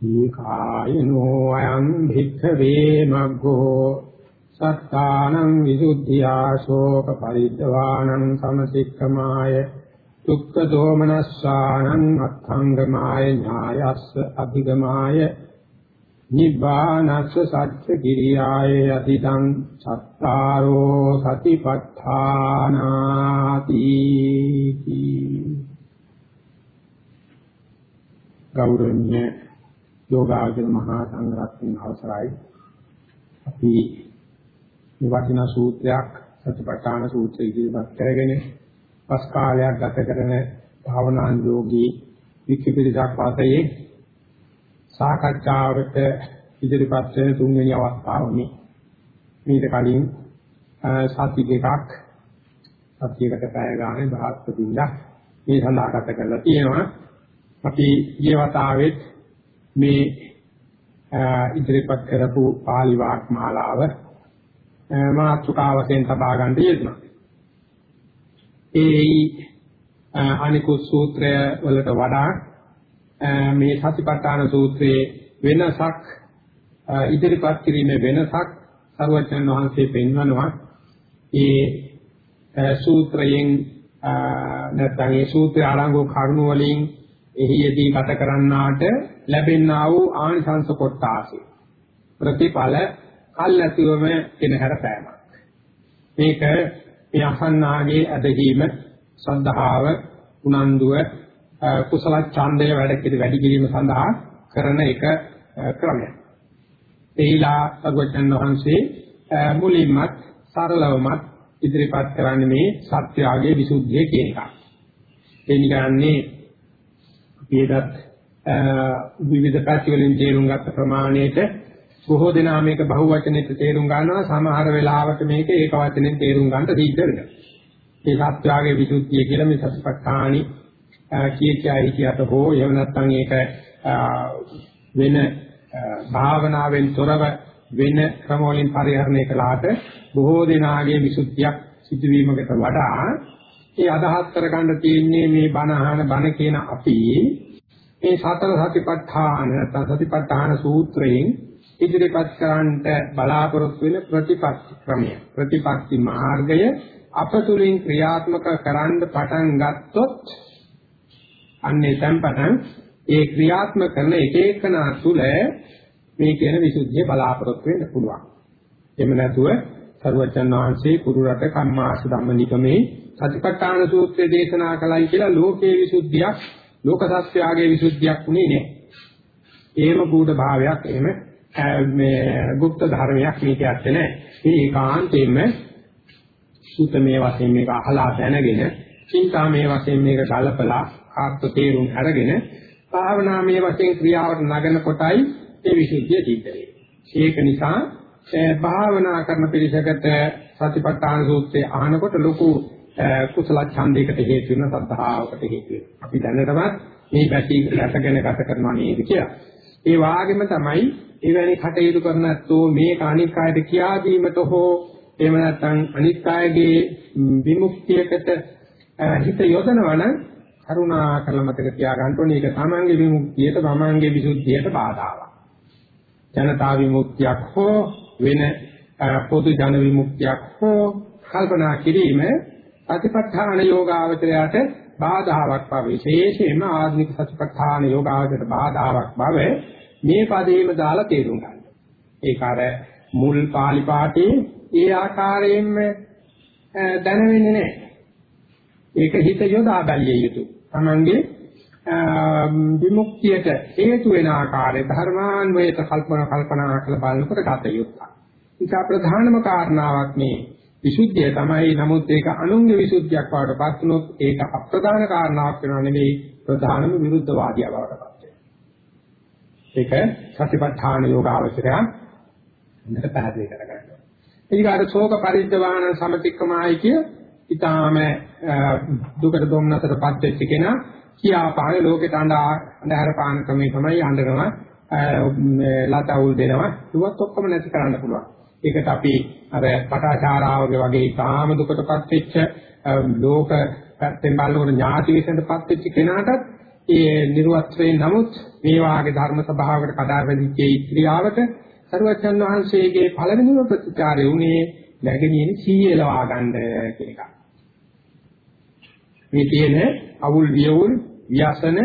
ඊකායනෝ අයං භික්ඛවේ මග්ගෝ සත්තානං විසුද්ධියා ශෝක පරිද්දවානං සමසික්කමාය දුක්ඛ දෝමනස්සානං අත්ථංගමාය ඥායස්ස අධිගමාය නිබ්බානස්ස සත්‍ය කිරියාය අතිතං සත්තාරෝ සතිපට්ඨානාති ගෞරවණීය යෝගාචර මහා සංඝරත්නයන් අවසරයි. අපි මේ වටිනා සූත්‍රයක් සතිපට්ඨාන සූත්‍රය ඉදිරිපත් කරගෙන පස් කාලයක් ගත කරන භාවනා යෝගී විකිපිරිසක් වාසයේ සාකච්ඡාවට ඉදිරිපත් වෙන තුන්වෙනි අවස්ථාව මේ මීට කලින් සති දෙකක් සතියකට පැය ගානේ බ්‍රහස්පතින්දා මේ සඳහා ගත කරලා තියෙනවා. අපි ඊයේ වතාවෙත් මේ ඉදිරිපත් කරපු පාලි වාග්මාලාව මාතෘකාවසෙන් තබා ගන්න යෙදුණා. ඒ අනිකුත් සූත්‍රය වලට වඩා මේ සතිපට්ඨාන සූත්‍රයේ වෙනසක් ඉදිරිපත් කිරීමේ වෙනසක් සර්වඥන් වහන්සේ පෙන්වනවා. ඒ සූත්‍රයෙන් නැත්නම් ඒ සූත්‍රය ආරංගෝ කරුණු වලින් එහිදී ගත කරන්නාට ලැබෙනා වූ ආනිසංස කොටාසි. ප්‍රතිඵල කල්ැතිවම කෙනහැර පෑමක්. මේක මේ අසන්නාගේ ඇදහිීම සද්ධාව උනන්දුව කුසල ඡන්දය වැඩ කිරි වැඩි කිරීම සඳහා කරන එක ක්‍රමයක්. එහිලා සර්වජන් වහන්සේ මුලින්මත් සරලවමත් ඉදිරිපත් කරන්නේ මේ සත්‍යාගයේ විසුද්ධිය කියන එක. ඒ නිකන්නේ පියදත් විවිධ පැති වලින් තේරුම් ගත්ත ප්‍රමාණයට බොහෝ දෙනා මේක බහුවචනෙට තේරුම් ගන්නවා සමහර වෙලාවට මේක ඒක වචනෙන් තේරුම් ගන්න සිද්ධ වෙනවා. මේ සත්‍යාගයේ විසුද්ධිය කියලා මේ සතිපට්ඨානි කිය කියා හිතියට හෝ එහෙම නැත්නම් ඒක වෙන භාවනාවෙන් තොරව වෙන ක්‍රම වලින් පරිහරණය කළාට බොහෝ දෙනාගේ විසුද්ධියක් සිදුවීමකට වඩා ඒ අදහස් කරගන්න තියෙන්නේ මේ බණ අහන බණ කියන අපි මේ සතර සතිපට්ඨාන නැත්නම් සතිපට්ඨාන සූත්‍රයෙන් ඉදිරිපත් කරන්නට බලාපොරොත්තු වෙන ප්‍රතිපත්ති ක්‍රමය ප්‍රතිපත්ති මාර්ගය අපතුලින් ක්‍රියාත්මක කරන්න පටන් ගත්තොත් අන්නේ tempatan ඒ ක්‍රියාත්මක කරන එක එකනා තුල මේ කියන විසුද්ධිය බලාපොරොත්තු වෙන්න පුළුවන්. එහෙම නැතුව සරුවචන් වහන්සේ කුරු රට කම්මාස ධම්ම නිගමේ සතිපට්ඨාන සූත්‍රය දේශනා කළයි කියලා ලෝකේ විසුද්ධියක් ලෝක සත්‍යයේ විසුද්ධියක් උනේ නෑ. එහෙම බුද්ධ භාවයක් එහෙම මේ গুপ্ত ධර්මයක් මේක ඇත්තේ නෑ. මේ ඒකාන්තයෙන්ම සූතමේ වශයෙන් මේක අහලා දැනගෙන චින්තාමේ වශයෙන් මේක ගලපලා ආත්ම තේරුම් අරගෙන භාවනාමේ වශයෙන් ක්‍රියාවට නගන කොටයි ඒ විසුද්ධිය සිද්ධ වෙන්නේ. ඒක නිසා භාවනා කරන පිළිසකට සතිපට්ඨාන සූත්‍රය අහනකොට ලොකු කුසල ඡන්දයකට හේතු වෙන සද්ධාවකට හේතු වෙනවා. අපි දැනටමත් මේ පැති රැකගෙන ගත කරනවා නේද කියලා. ඒ වාගෙම තමයි එවැනි කටයුතු කරන ඇත්තෝ මේ කාණික කායට කියා දීමට හෝ එහෙම නැත්නම් අනිත් කායගේ විමුක්තියකට හිත යොදනවා නම් කරුණා කරලා මතක තියාගන්න ඕනේ ඒක තමන්ගේ විමුක්තියට තමන්ගේ විසුද්ධියට බාධාවක්. ජනතා විමුක්තියක් හෝ වෙන පොදු ජන විමුක්තියක් හෝ කල්පනා කිරීම සතිපට්ඨාන යෝගාවචරයට බාධාවක් බව විශේෂයෙන්ම ආධුනික සතිපට්ඨාන යෝගාවචරයට බාධාවක් බව මේ පදේම දාලා තේරුම් ගන්න. ඒක අර මුල් පාලි පාඨයේ ඒ ආකාරයෙන්ම දැනෙන්නේ නැහැ. ඒක හිත යොදා බැලිය යුතුයි. Tamange විමුක්තියට හේතු වෙන ආකාරයේ ධර්මාන්වයට කල්පනා කල්පනා කරලා බලනකොට ගත යුතුයි. ඒක ප්‍රධානම කාරණාවක් මේ විසුද්ධිය තමයි නමුත් ඒක අනුන්ගේ විසුද්ධියක් බවට පත් වුණොත් ඒක අප්‍රධාන කාරණාවක් වෙනව නෙවෙයි ප්‍රධානම විරුද්ධවාදියා බවට පත් වෙනවා. ඒක සතිපට්ඨාන යෝගාවචරය හොඳට පැහැදිලි කරගන්නවා. ඊගාට ශෝක පරිද්දවාන සමතික්කමයි කිය ඊටාම දුකට දුම්නතරපත් වෙච්ච කෙනා කියා පාන ලෝකෙට අඬා අඳහර පාන ක්‍රමේ තමයි අඬනවා ලතවුල් දෙනවා ඒවත් ඔක්කොම නැති කරන්න පුළුවන්. ඒකට අපි අර පටාචාරාවගේ වගේ ඊටාම දුකටපත් වෙච්ච ලෝක පැත්තෙන් බලනකොට ඥාති විසඳපත් වෙච්ච කෙනාටත් ඒ නිර්වස්ත්‍රේ නමුත් මේ වාගේ ධර්ම සභාවකට කඩා වැදිච්ච ක්‍රියාවට සරුවචන් වහන්සේගේ පළවෙනිම ප්‍රතිචාරය උනේ නැගෙනියනි සීයලවා ගන්න කියන එක. මේ තියෙන අවුල් වියවුල් ව්‍යසන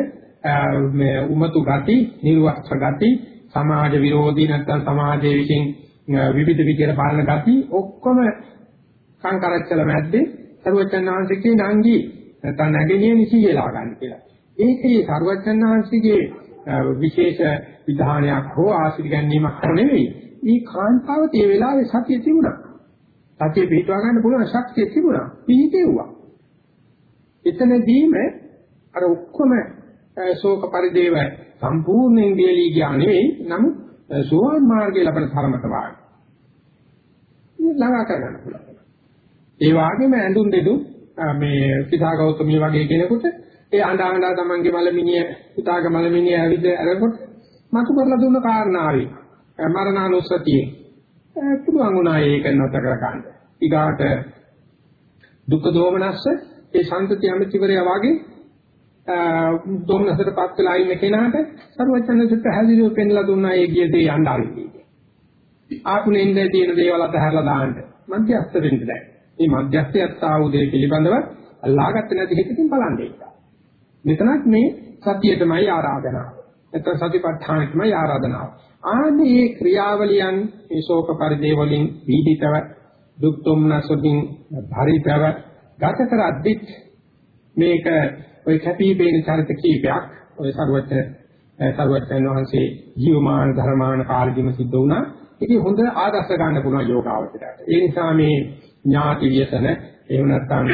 මේ උමතු ගති, නිර්වස්ත්‍ර ගති, සමාජ විරෝධී නැත්නම් සමාජයේ විසින් විවිධ විදියට පාලන ගති ඔක්කොම සංකරච්චල මැද්දේ සරුවචන් වහන්සේගේ නංගි නැත්නම් නැගෙනියනි සීයලවා ගන්න කියලා. ඒකේ සරුවචන් වහන්සේගේ විශේෂ විධානයක් හෝ ආශිර්වාද ගැනීමක් නෙවෙයි. මේ කාන්තාවට ඒ වෙලාවේ සතිය තිබුණා. සතිය පිටවා ගන්න පුළුවන් ශක්තිය තිබුණා. පිහිටෙව්වා. එතනදීම අර ඔක්කොම ශෝක පරිදේව සම්පූර්ණයෙන් දියලී ගියා නෙවෙයි. නමුත් සෝවාන් මාර්ගය ලබන තරමට වාගේ. ළඟා කරගන්න පුළුවන්. ඒ වගේම ඇඳුම් දෙදු මේ සිතාගෞතමී වගේ කෙනෙකුට ඒ අඬ අඬ තමන්ගේ මලමිනිය පුතාගේ මලමිනිය ඇවිද අරකොට මතු කරලා දුන්න කාරණාවයි මරණානුස්සතිය පුළුවන් වුණා ඒක නැත කර ගන්න. ඊගාට දුක්ඛ දෝමනස්ස ඒ සම්පති අමිතිවරය වගේ දෝමනසටපත් වෙලා ඉන්න කෙනාට සර්වචනසිත පැහැදිලිව පෙන්ලා දුන්නා ඒ ගිය දේ යන්න ආරිදී. ආකුණෙන්ද තියෙන දේවල් අතහැරලා දාන්න. මධ්‍යස්ත වෙන්න බෑ. මේ මධ්‍යස්ථයත් ආ උදේ පිළිබඳව අල්ලාගත්ත නැති හිතකින් බලන්නේ. මෙතනත් මේ සතියටමයි ආරාධනාව. නැත්නම් සතිපට්ඨාන තමයි ආරාධනාව. ආදී මේ ක්‍රියාවලියන් මේ ශෝක පරිදේ වලින් පීඩිතව දුක් දුම්නසකින් භරිතව ගත කරද්දිත් මේක ඔය කැපිපේන චරිත කීපයක් ඔය සරුවත් සරුවත්යන් වහන්සේ ජීවමාන ධර්මාන කාර්යදිම සිද්ධ වුණා. ඉතින් හොඳ ආදර්ශ ගන්න පුළුවන් යෝගාවචරයට. ඒ නිසා මේ ඥාති වියසන එහෙම නැත්නම්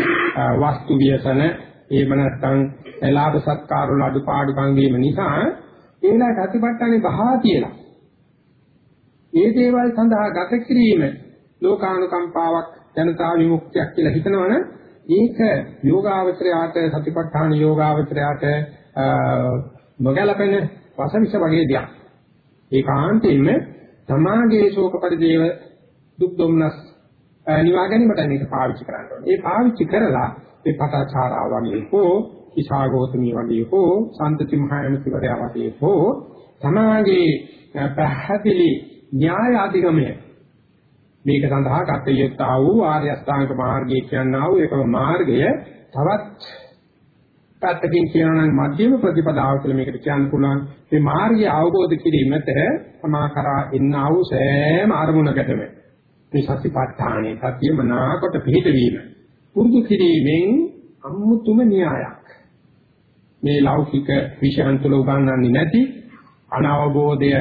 වස්තු වියසන එහෙම නැත්නම් ලාභ සත්කාර වල අඩුපාඩුකම් වීම නිසා ඒලා ප්‍රතිපත්තනේ බහා තියලා ඒ දේවල් සඳහා ගත කිරීම ලෝකානුකම්පාවක් ජනතා විමුක්තියක් කියලා හිතනවනම් ඒක යෝගාවචරයට සතිපට්ඨාන යෝගාවචරයට නොගැලපෙන වසවිස වගේ දෙයක්. ඒකාන්තයෙන්ම සමාගයේ ශෝක පරිදේව දුක් දුම්නස් නිවා ගැනීමට මේක පාවිච්චි කරන්න ඕනේ. ඒ පාවිච්චි කරලා ඒ පටාචාරා වගේ හෝ ඉෂාගෝතමී වගේ හෝ සම්තති මහයමතිවරයා වගේ හෝ සමාජයේ පැහැදිලි න්‍යාය අධිගමය මේක සඳහා කටයුත්තා වූ ආර්ය අෂ්ටාංග මාර්ගය කියනා වූ ඒකම මාර්ගය තවත් පැත්තකින් කියනවා නම් මධ්‍යම ප්‍රතිපදාව කියලා මේකට කියන්න පුළුවන්. මේ මාර්ගය අවබෝධ කිරීමට සමාකරා එන්නා වූ සෑම අරමුණකටම. මේ සතිපට්ඨානේ සතිය මනාකොට පිළිපෙවීම පුරුදු කිරීමෙන් අමුතුම න්‍යායක්. මේ ලෞකික විෂයන් තුල උගන්වන්නේ නැති අනවබෝධය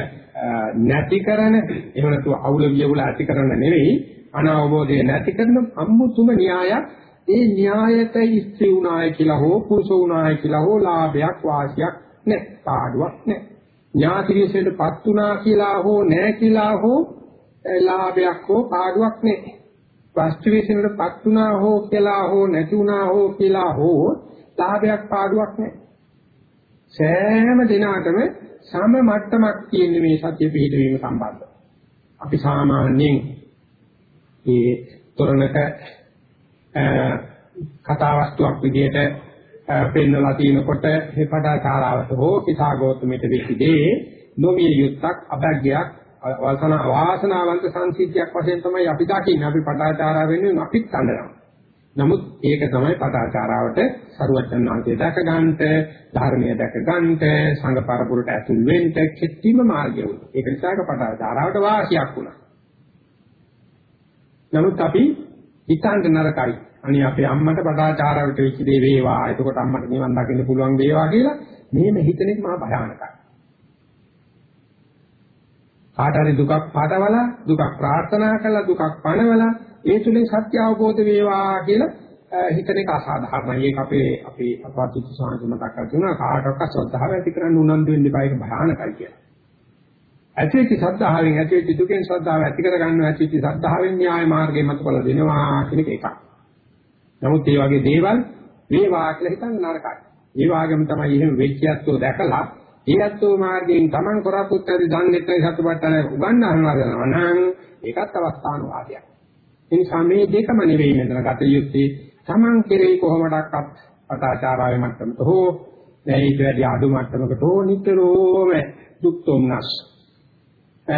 නැති කරන එහෙම නැතු අවුල වියුල ඇති කරන නෙවෙයි අනවබෝධය නැති කරන අමුතුම න්‍යායක් ඒ න්‍යායට ඉස්ත්‍රි උනාය කියලා හෝ පුරුෂ උනාය කියලා හෝ ලාභයක් වාසියක් නැහැ පාඩුවක් නැහැ. ඥාති විශේෂයටපත් උනා කියලා හෝ නැහැ කියලා හෝ ලාභයක් හෝ පාඩුවක් නැහැ. වස්තු විශේෂයටපත් උනා හෝ කියලා හෝ නැති උනා හෝ කියලා හෝ ලාභයක් පාඩුවක් නැහැ. සෑම දිනකටම සම මට්ටමක් තියෙන මේ සත්‍ය පිළිවීම සම්බන්ධ. අපි සාමාන්‍යයෙන් මේ තොරණක කතා වස්තුවක් විදිහට පෙන්වලා තිනකොට හේපඩාචාරාවට හෝ කිතාගෝතමෙට වෙච්චදී නොමිය යුක්තක් අභග්යක් වාසන වාසනාවන්ත සංසිද්ධියක් වශයෙන් තමයි අපි දකින්නේ අපි පටාචාරා වෙන්නේ අපිත් කඳනවා නමුත් ඒක තමයි පටාචාරාවට සරුවචන් වහන්සේ දැක ගන්නට, ධර්මය දැක ගන්නට, සංඝ පරපුරට ඇතුල් වෙන්න කෙටිම මාර්ගය වුණා. ඒක නිසා ඒක පටාචාරාවට වාසියක් වුණා. නමුත් අපි හිතන්න නරකයි. අනේ අපේ අම්මට පටාචාරාවට වෙච්ච දේ වේවා. එතකොට අම්මට නිවන් දකින්න පුළුවන් වේවා කියලා මෙහෙම හිතන එක මහා භයානකයි. කාට හරි දුකක් පාදවලා දුකක් ප්‍රාර්ථනා කළා දුකක් පණවලා ඒ තුලින් සත්‍ය අවබෝධ වේවා කියලා හිතන එක අසාධාරණයි. ඒක අපේ අපේ අපවත් සාහිත්‍ය මතක් කරගෙන කාටවත් ශ්‍රද්ධාව ඇති කරන්න උනන්දු වෙන්න එපා ඒක භයානකයි කියලා. ඇතිවෙච්ච සද්ධාවෙන් ඇතිවෙච්ච දුකෙන් ශ්‍රද්ධාව ඇති කර ගන්න ඇතිවෙච්ච සද්ධාවෙන් න්‍යාය මාර්ගය මතකල දෙනවා කියන එක එකක්. නමුත් මේ වගේ දේවල් වේවා කියලා හිතන්න නරකයි. ඒ වගේම තමයි එහෙම වෙච්චයත්ෝ දැකලා ඊයත්ෝ මාර්ගයෙන් Taman කරපුත් ඇති දන්නේ නැත්නම් සතුටටන උගන්වනවා කරනවා නම් ඒකත් අවස්ථානුවාදයක්. ඒ නිසා මේ දෙකම නෙවෙයි මෙතන ගත යුත්තේ. Taman කෙරෙහි කොහොමඩක්වත් අටාචාරාවේ මට්ටමට හෝ දැයිට වැඩි අඩු මට්ටමකට හෝ නිතරම දුක් තොම්නස්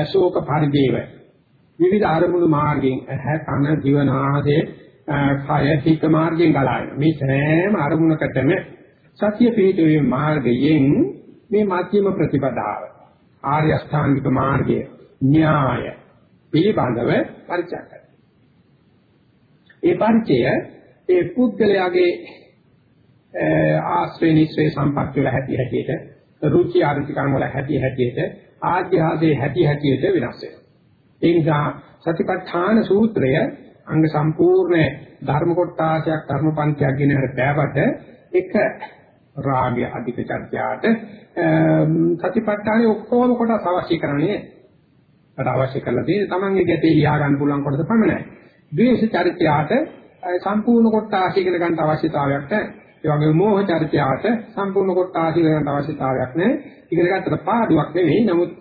ශෝක පරිදේව. විවිධ අරමුණු මාර්ගයෙන් ඇහැ කන දිව නාසය කය හිත මාර්ගයෙන් ගලාගෙන. මේ සෑම අරමුණකටම සත්‍ය පිහිටුවේ මාර්ගයෙන් මේ මධ්‍යම ප්‍රතිපදාව. ආර්ය අෂ්ටාංගික මාර්ගය න්‍යාය පිළිබඳව පරිචය. කරනවා. ඒ පරිචය ඒ පුද්ගලයාගේ ආශ්‍රේ නිස්සේ සම්පත් වල හැටි හැටියට රුචි ආර්ථිකම් වල හැටි හැටියට ආධ්‍යාත්මයේ හැටි හැටියට වෙනස් වෙනවා. ඒ නිසා සතිපට්ඨාන සූත්‍රය අංග සම්පූර්ණ ධර්ම කොටාසයක් ධර්ම පන්තියක් ගෙන හැරපෑවට එක රාගය අධික චර්යාට සතිපට්ඨානේ ඔක්කොම කොටස් අවශ්‍ය කරන්නේ අර අවශ්‍ය කරලා තියෙන තමන්ගේ ගැටේ ලියා ගන්න පුළුවන් කොටස පමණයි. ද්වේෂ චර්යාට සම්පූර්ණ කොටස ඉගෙන ගන්න අවශ්‍යතාවයක් නැහැ. ඒ වගේම මෝහ චර්යාට සම්පූර්ණ කොටස ඉගෙන ගන්න අවශ්‍යතාවයක් නැහැ. ඉගෙන ගන්නට පාඩුවක් නෙවෙයි. නමුත්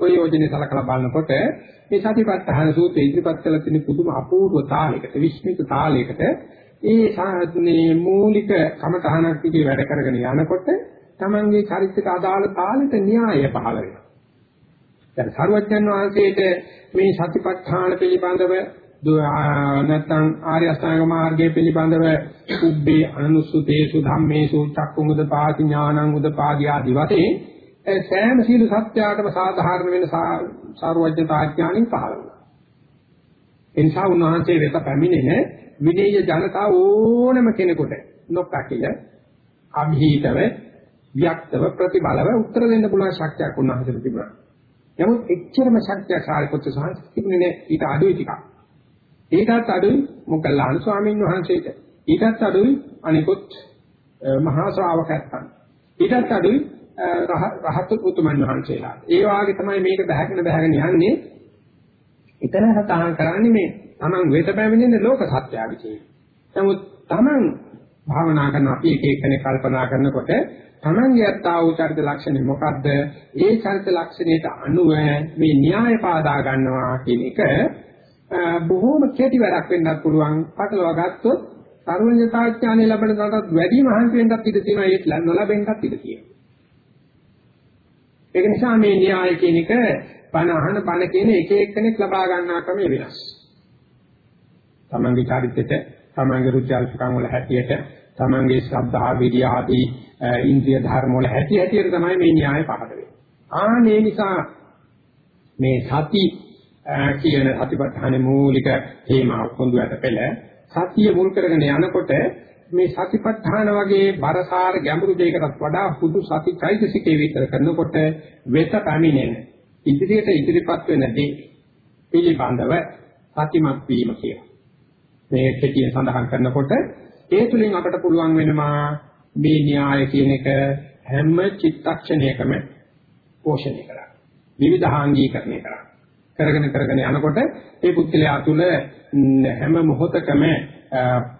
ප්‍රයෝජනෙ සලකලා බලනකොට මේ සතිපට්ඨාන සූත්‍රය ඉදිරිපත් කළ තියෙන පුදුම අපූර්ව තාලයකට විශ්මිත තාලයකට ඒ සාධනේ මූලික කමතහනක් විදිහට වැඩ කරගෙන යනකොට තමන්ගේ චරිතයට අදාළ තාලෙට න්‍යාය පහළ වෙනවා. දැන් සරුවච්චන් වහන්සේට මේ සතිපට්ඨාන පිළිබඳව නැත්නම් ආර්ය අෂ්ටාංග මාර්ගය පිළිබඳව උබ්බේ අනුසුතේසු ධම්මේසු චක්කුංගද පාති ඥානං උදපාදී ආදි වශයෙන් සෑම සීල සත්‍යයටම සාධාරණ වෙන සාරවත්්‍යතා ඥානින් පහළ වෙනවා. එනිසා උන්වහන්සේ වෙත පැමිණෙන විනේය ජනතාව ඕනම කෙනෙකුට නොකකිල අභීතව වික්තව ප්‍රතිබලව උත්තර දෙන්න පුළුවන් ශක්තියක් උන්වහන්සේට තිබුණා. නමුත් එච්චරම ශක්තිය සාරිපුත්‍ර සාංශ තිබුණේ ඊට අඩුයි ටිකක්. ඊටත් අඩුයි මොග්ගල්ලාන ස්වාමීන් වහන්සේට. ඊටත් අඩුයි අනිකුත් මහා ශ්‍රාවකයන්. ඊටත් අඩුයි රහත් උතුමන් වහන්සේලා. ඒ වාගේ තමයි මේක බහගෙන බහගෙන යන්නේ. ඊතර සතහන් කරන්නේ මේ Taman වෙත පැමිණෙන ලෝක සත්‍යය නමුත් Taman භාවනා කරන අපි එක එකනේ කල්පනා කරනකොට Tamanගේ අත්තා වූ චරිත ලක්ෂණය මොකද්ද? ඒ චරිත ලක්ෂණයට අනුව මේ න්‍යාය පාදා ගන්නවා කියන එක බොහෝම කෙටි වැඩක් වෙන්නත් පුළුවන්. පටලවා ගත්තොත් සර්වඥතාඥානය ලැබෙන තරමට වැඩි මහන්සි වෙන්නත් ඉඩ තියෙනවා ඒක නොලැබෙන්නත් ඉඩ තියෙනවා. ඒක නිසා මේ න්‍යාය කියන එක බණ අහන බණ කියන එක එක්කෙනෙක් ලබා ගන්නා ක්‍රමය වෙනස්. තමන්ගේ චරිතෙට තමන්ගේ රුචි අරුචිකම් වල හැටියට තමන්ගේ ශ්‍රද්ධා විරිය ආදී ඉන්ද්‍රිය ධර්ම වල හැටි හැටියට තමයි මේ න්‍යාය පහළ වෙන්නේ. ආනේ නිසා මේ සති කියන අතිපත්තහනේ මූලික හේමාව පොඳුයට පෙළ සතිය මුල් කරගෙන යනකොට මේ සතිපට්ඨාන වගේ බරසාර ගැඹුරු දෙයකටත් වඩා පුදු සති චෛතසිකේ විතර කරනකොට වෙත පැමිණෙන ඉදිරියට ඉදිරිපත් වෙන දේ පිළිබඳව සතිමත් වීම කියන මේ කෙටියෙන් සඳහන් කරනකොට ඒ තුලින් අපට පුළුවන් වෙනවා මේ න්‍යාය කියන එක හැම චිත්තක්ෂණයකම පෝෂණය කරන්න. විවිධාංගීකරණය කරන්න. කරගෙන කරගෙන යනකොට ඒ පුද්ගලයා තුළ හැම මොහොතකම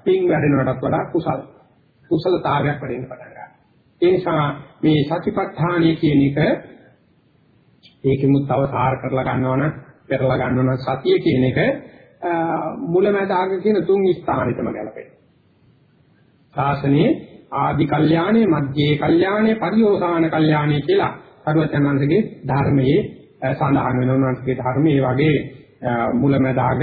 පින් වැඩෙනවටත් වඩා කුසල කුසලතාවයක් වැඩෙන්න පටන් ගන්නවා. ඒ නිසා මේ සතිපට්ඨානය කියන එක ඒකෙමුත් තව සාර කරලා ගන්නවනම් පෙරලා ගන්නවනම් සතිය කියන එක මුලමදාග කියන තුන් ස්ථානෙටම ගැලපෙනවා. ශාසනයේ ආදි කල්යාණේ මධ්‍යේ කල්යාණේ පරිෝසాన කල්යාණේ කියලා සරුවචනන්සේගේ ධර්මයේ සඳහන් වෙනවා උන්වහන්සේගේ ධර්මයේ වගේ මුලමදාග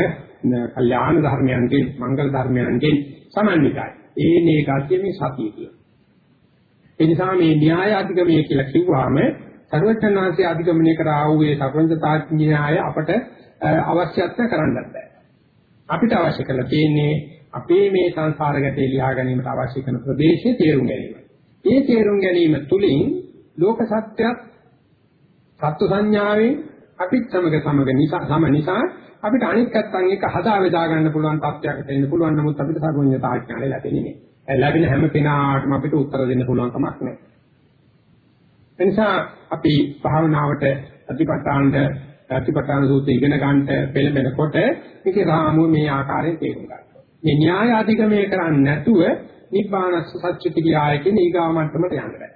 කල්යාණ ධර්මයන්ගේ මංගල ධර්මයන්ගේ සමන්විතයි. ඒ නේකතිය මේ සතිය කියන. ඒ නිසා මේ න්‍යාය අධිගමනය කියලා කිව්වහම සරුවචනන්සේ අධිගමනය කරා වූ ඒ සර්වඥතා න්‍යාය අපට අවශ්‍යත්ව කරන්නත් බෑ. අපිට අවශ්‍ය කරලා තියෙන්නේ අපේ මේ සංසාර ගැටේ ලියා ගැනීමට අවශ්‍ය කරන ප්‍රදේශයේ තේරුම් ගැනීම. ඒ තේරුම් ගැනීම තුළින් ලෝක සත්‍යයක් සත්ව සංඥාවෙන් අපිත් සමග සමග නිසා සම නිසා අපිට අනිත් පැත්තන් එක හදා වේදා ගන්න පුළුවන් තත්ත්වයකට එන්න පුළුවන් නමුත් අපිට සර්වඥතා ඥානය ලැබෙන්නේ නැහැ. ලැබෙන හැම කෙනාටම අපිට උත්තර දෙන්න පුළුවන් කමක් නැහැ. එනිසා අපි භාවනාවට අතිපට්ඨානට අතිපට්ඨාන සූත්‍රය ඉගෙන ගන්නට පෙළඹෙනකොට මේකේ රාමුව මේ ආකාරයෙන් තේරුම් ගන්නවා. මේ න්‍යාය අධිගමනය කරන්නේ නැතුව නිබ්බානස්ස සත්‍චිත කියාය කියන ඊගාව මට්ටමට යන්න බෑ.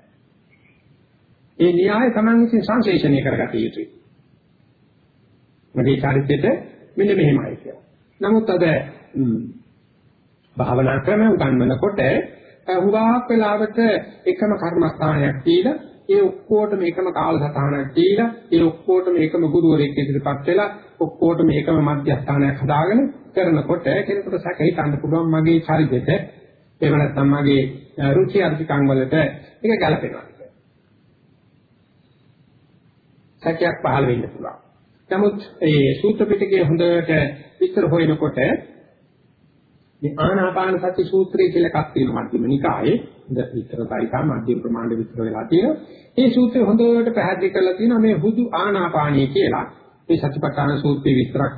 ඒ න්‍යාය Taman විසින් සංශේෂණය කරගත යුතුයි. මගේ චරිතෙට මෙන්න මෙහෙමයි කියලා. නමුත් අද භාවනා ක්‍රම උගන්වනකොට හුඟක් වෙලාවට එකම කර්මස්ථානයක් දීලා ඒ ඔක්කොටම එකම කාලසටහනක් දීලා ඒ ඔක්කොටම එකම ගුරුවරයෙක් ඉදිරිපත් වෙලා ඔක්කොටම එකම මධ්‍යස්ථානයක් හදාගෙන කරනකොට කෙනෙකුට සැක හිතන්න පුළුවන් මගේ චරිතෙට එහෙම නැත්නම් මගේ රුචි අරුචිකම් වලට ඒක ගැලපෙනවා. සැකයක් පහළ වෙන්න පුළුවන්. නමුත් ඒ සූත්‍ර පිටකයේ හොඳට විස්තර හොයනකොට මේ ආනාපාන සති සූත්‍රය කියලා එකක් තියෙනවා මධ්‍යම නිකායේ හොඳ විස්තරයි මධ්‍යම ප්‍රමාණය විස්තර වෙලා තියෙනවා. මේ සූත්‍රය හොඳට පැහැදිලි කරලා තියෙනවා මේ හුදු ආනාපානිය කියලා. මේ සතිපට්ඨාන සූත්‍රයේ විස්තරක්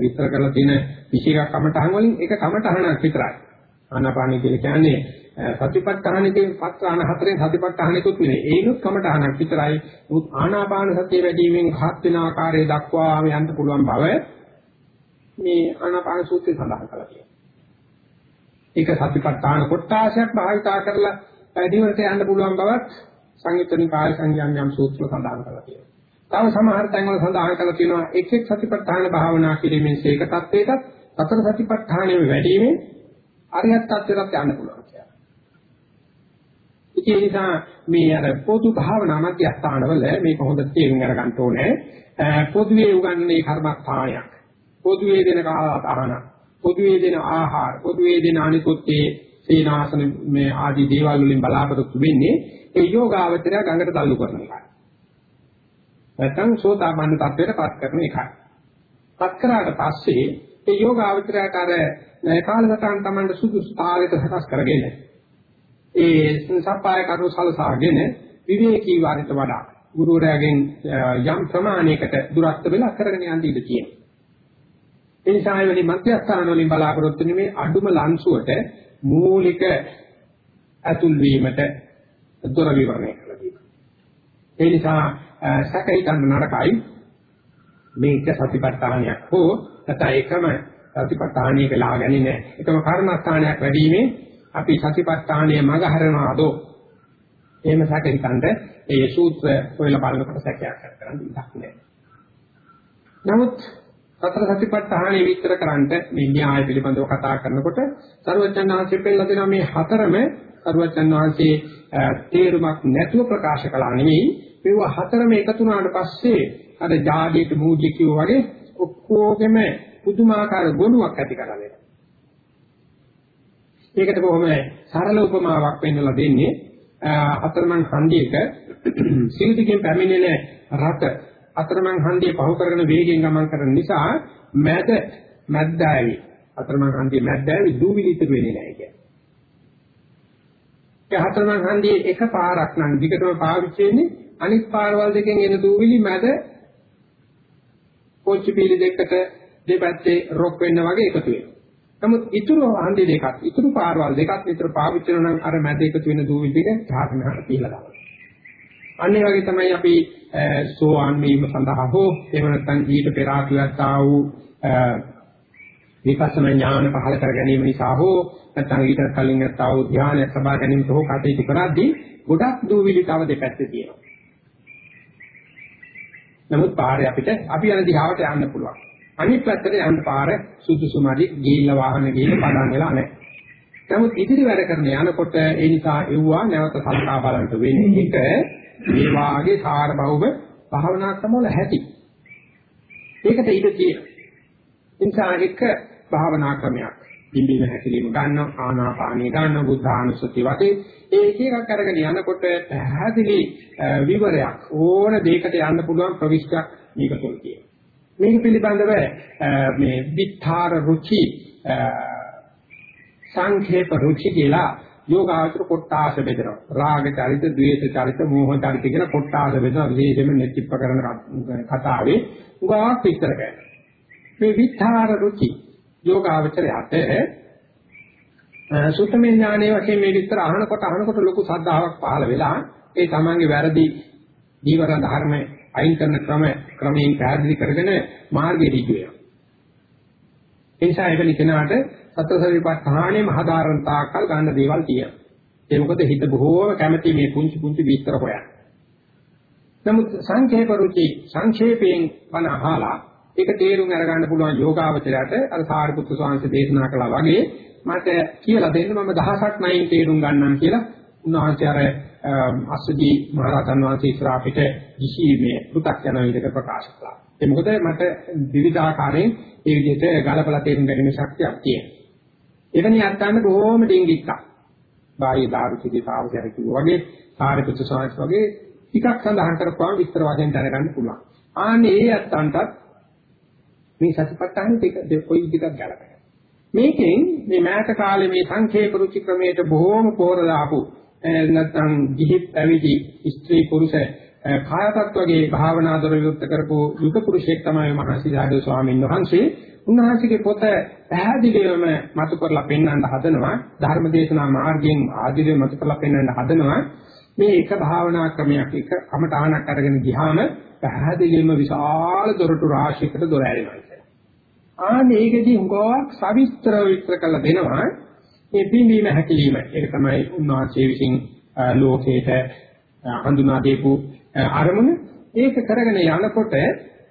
විස්තර කරලා තියෙන විශේෂ කමඨහන් වලින් එක කමඨහනක් විතරයි. ආනාපානිය කියලා කියන්නේ සතිපට්ඨානෙදී පත්‍රාණ හතරෙන් සතිපට්ඨානෙකුත් නෙවෙයි. ඒනුත් කමඨහනක් විතරයි. උත් ආනාපාන සතිය වැඩිවීමෙන් හත් වෙන ආකාරය දක්වාම යන්න පුළුවන් බව මේ ආනාපාන සූත්‍රය සඳහන් කරලා තියෙනවා. ඒක සතිපට්ඨාන කොටාශයක් භාවිතා කරලා පැහැදිලිවට යන්න පුළුවන් බවත් සංයුත්තනි කාය සංඥාන් යම් සූත්‍ර සඳහන් කරලා තියෙනවා. තව සමහර තැන්වල සඳහන් කරලා තියෙනවා එක් එක් සතිපට්ඨාන භාවනා කිරීමෙන් සීක තත්වයකට සතර සතිපට්ඨානෙ වැඩිවීමෙන් අරියත් තත්වයට යන්න පුළුවන් කියලා. ඒ නිසා මේ අර පොදු භාවනා මධ්‍යස්ථානවල මේක හොඳ තේරුම් අරගන්න ඕනේ. පොදුවේ උගන්වන්නේ කර්මස්ථානයක්. පොදුවේ දෙන කාලතාවනක්. පොදුවේ දෙන ආහාර පොදුවේ දෙන අනිකුත් ඒ සීනාසන මේ ආදී දේවල් වලින් බලාපොරොත්තු වෙන්නේ ඒ යෝගාවචරය ගඟට තල්ලු කරන එකයි. නැත්නම් සෝතාපන්න තත්වයට පත් කරන එකයි. පත් කරාට පස්සේ ඒ යෝගාවචරයට අර කාලසටහන් Tamanට සුදුසු තාලයකට සකස් කරගෙන ඒ සප්පාය කරු සලසාගෙන විවේකී වාරිත වඩා ගුරුවරයාගෙන් යම් ප්‍රමාණයකට දුරස්ත වෙලා කරගෙන යන්න ඉඩ තියෙනවා. ඒ නිසා ඒ වෙලේ මධ්‍යස්ථාන වලින් බලාපොරොත්තු වෙන්නේ අඩුම ලන්සුවට මූලික අතුල් වීමට දොර විවරණය කරලා තියෙනවා. ඒ නිසා සැකයිතන් නරකයි මේක සතිපට්ඨානයක් හෝ නැත්නම් එකම සතිපට්ඨානියක ලාගන්නේ නැහැ. එකම කර්මස්ථානයක් වැඩිීමේ අපි සතිපට්ඨානයේ මඟ හරනවාදෝ එහෙම සැකයිතන්ට ඒ සූත්‍ර ඔයලා බලනකොට සැකයක් කරන්න ඉඩක් නැහැ. නමුත් සතර සතිපට්ඨානෙ විස්තර කරන්නට මේ න්‍යාය පිළිබඳව කතා කරනකොට සරුවචන් වහන්සේ පෙන්නලා දෙනවා මේ හතරම සරුවචන් වහන්සේ තේරුමක් නැතුව ප්‍රකාශ කළා නෙවෙයි මේව හතරම එකතු වුණාට පස්සේ අර ජාඩියට මූජ්‍ය කිව්ව වගේ ඔක්කොගෙම පුදුමාකාර ගුණයක් ඇති කරගන්නවා. ඒකට කොහොම සරල උපමාවක් පෙන්නලා දෙන්නේ හතරමං හන්දියක සිවිතකින් පැමිණෙන රට අතරමං හන්දිය පහු කරගෙන වේගයෙන් ගමන් කරන නිසා මැද මැද්දාවි අතරමං හන්දිය මැද්දාවි දූවිලි ඉතුරු වෙන්නේ නැහැ කියන්නේ. ඒ අතරමං හන්දිය එක පාරක් නම් දිගටම පාවිච්චි වෙන්නේ අනිත් පාරවල් දෙකෙන් එන දූවිලි මැද පොච්චි පීලි දෙකට දෙපැත්තේ රොක් වෙන්න වගේ එකතු වෙනවා. නමුත් ඉතුරු හන්දිය දෙකක් ඉතුරු පාරවල් දෙකක් විතර පාවිච්චි කරන නම් අර මැද එකතු වෙන දූවිලි දෙක සාධනහට කියලා දානවා. අන්නේ වගේ තමයි අපි සෝවාන් වීම සඳහා හෝ එහෙම නැත්නම් ඊට පෙර ආතුයත් ආ වූ විපස්සනා ඥාන පහළ කර ගැනීම නිසා හෝ නැත්නම් ඊට කලින් ඇත්තා වූ ධ්‍යානය සබා ගැනීම හෝ කටයුතු කරද්දී ගොඩක් දූවිලි තව දෙපැත්තේ තියෙනවා. නමුත් පාරේ අපිට අපි යන දිහාවට යන්න පුළුවන්. අනිත් පැත්තට යන්න පාර සුදුසුමදි ගිහිල්ලා වාහන ගිහිල්ලා පදන් වෙලා නැහැ. නමුත් ඉදිරි වැඩ කරන යනකොට ඒ නිසා එව්වා නැවත සලකා බලන්න වෙන්නේ. ඒක මේ වාගේ සාර බහුව භාවනා ක්‍රමවල ඇති. ඒකට ඉඩ තියෙනවා. නිසා එක භාවනා ක්‍රමයක්. පිළිබින හැකලීම ගන්න ආනාපානිය ගන්න බුද්ධානුස්සති වගේ ඒක එකක් අරගෙන යනකොට පැහැදිලි විවරයක් ඕන දෙයකට යන්න පුළුවන් ප්‍රවිෂ්ඨයක් මේක තුල තියෙනවා. මේක පිළිබඳව මේ විත්තාර රුචි සංඛේප රුචි කියලා යෝගාචර කොට්ටාස බෙදනවා. රාග චරිත, ද්වේෂ චරිත, මෝහ චරිත කියන කොට්ටාස බෙදනවා. විශේෂයෙන්ම nettipp කරන කතාවේ උගාවක් විස්තර කරනවා. මේ විචාර රුචි යෝගාචරයට සුත්තමේ ඥානයේ වශයෙන් මේ විස්තර අහනකොට අහනකොට ලොකු ශ්‍රද්ධාවක් පහළ වෙලා ඒ තමන්ගේ වැරදි දීවර ධර්ම අයින් කරන ක්‍රම ක්‍රමයෙන් පැහැදිලි කරගෙන මාර්ගයේ දිග වෙනවා. ඒ නිසා එවැනි කෙනාට සතරසවිපස්සනානේ මහදාරණ තාක්කල් ගන්න දේවල් තියෙනවා. ඒ මොකද හිත බොහෝම කැමැති මේ පුංචි පුංචි විස්තර හොයන්න. නමුත් සංක්ෂේප රුචි සංක්ෂේපයෙන් වන අහලා ඒක තේරුම් අරගන්න පුළුවන් යෝගාවචරයට අර සාරිපුත්තු ස්වාමීන් දේශනා කළා වගේ මට කියලා දෙන්න මම දහසක් නයින් තේරුම් ගන්නම් කියලා උන්වහන්සේ අර අස්සජී මහරහතන් වහන්සේ ඉස්සරහ පිට කිසිමේ පු탁 යන විදිහට ප්‍රකාශ කළා. ඒ මොකද මට විවිධ ආකාරයෙන් ඒ විදිහට ගලපලා තේරුම් ගැනීමේ ශක්තියක් තියෙනවා. එවැනි අත්යන් බොහොම ඩිංගික්ක. බාහ්‍ය දාර්ශනික සාවකයන් කිව්වා වගේ සාරිපුත්‍ර ස්වාමීන් වගේ ටිකක් සඳහන් කරපුවාම විස්තර වශයෙන් දැනගන්න පුළුවන්. ආන්නේ ඒ අත්යන්ටත් මේ සතිපට්ඨාන දෙක කොයි විදිහක් ගලපනවා. මේකෙන් මේ මෑත කාලේ මේ සංඛේප රුචි ක්‍රමයට බොහෝම පෝර දාපු නැත්නම් ගිහිත් ඇවිදි ස්ත්‍රී පුරුෂ කායතත් වගේ භාවනා දර විරුද්ධ කරපු යුග පුරුෂයෙක් තමයි මහසිදාගේ ස්වාමීන් වහන්සේ. උන්වහන්සේගේ පොත පැහැදිලිවම මතු කරලා පෙන්වන්න හදනවා. ධර්මදේශනා මාර්ගයෙන් ආදිවේ මතු කරලා පෙන්වන්න හදනවා. මේ එක භාවනා ක්‍රමයක් එක කමඨානක් අරගෙන ගියාම පැහැදිලිවම විශාල දොරටු රාශියකට දොර ඇරෙනවා ආන්නේ ඒකදී උගාවක් සවිස්තර විස්තර කරලා දෙනවා. මේ පින්වීම හැකිලිම. ඒක තමයි උන්වහන්සේ විසින් ලෝකේට හඳුනා දීපු අරමුණ. ඒක කරගෙන යනකොට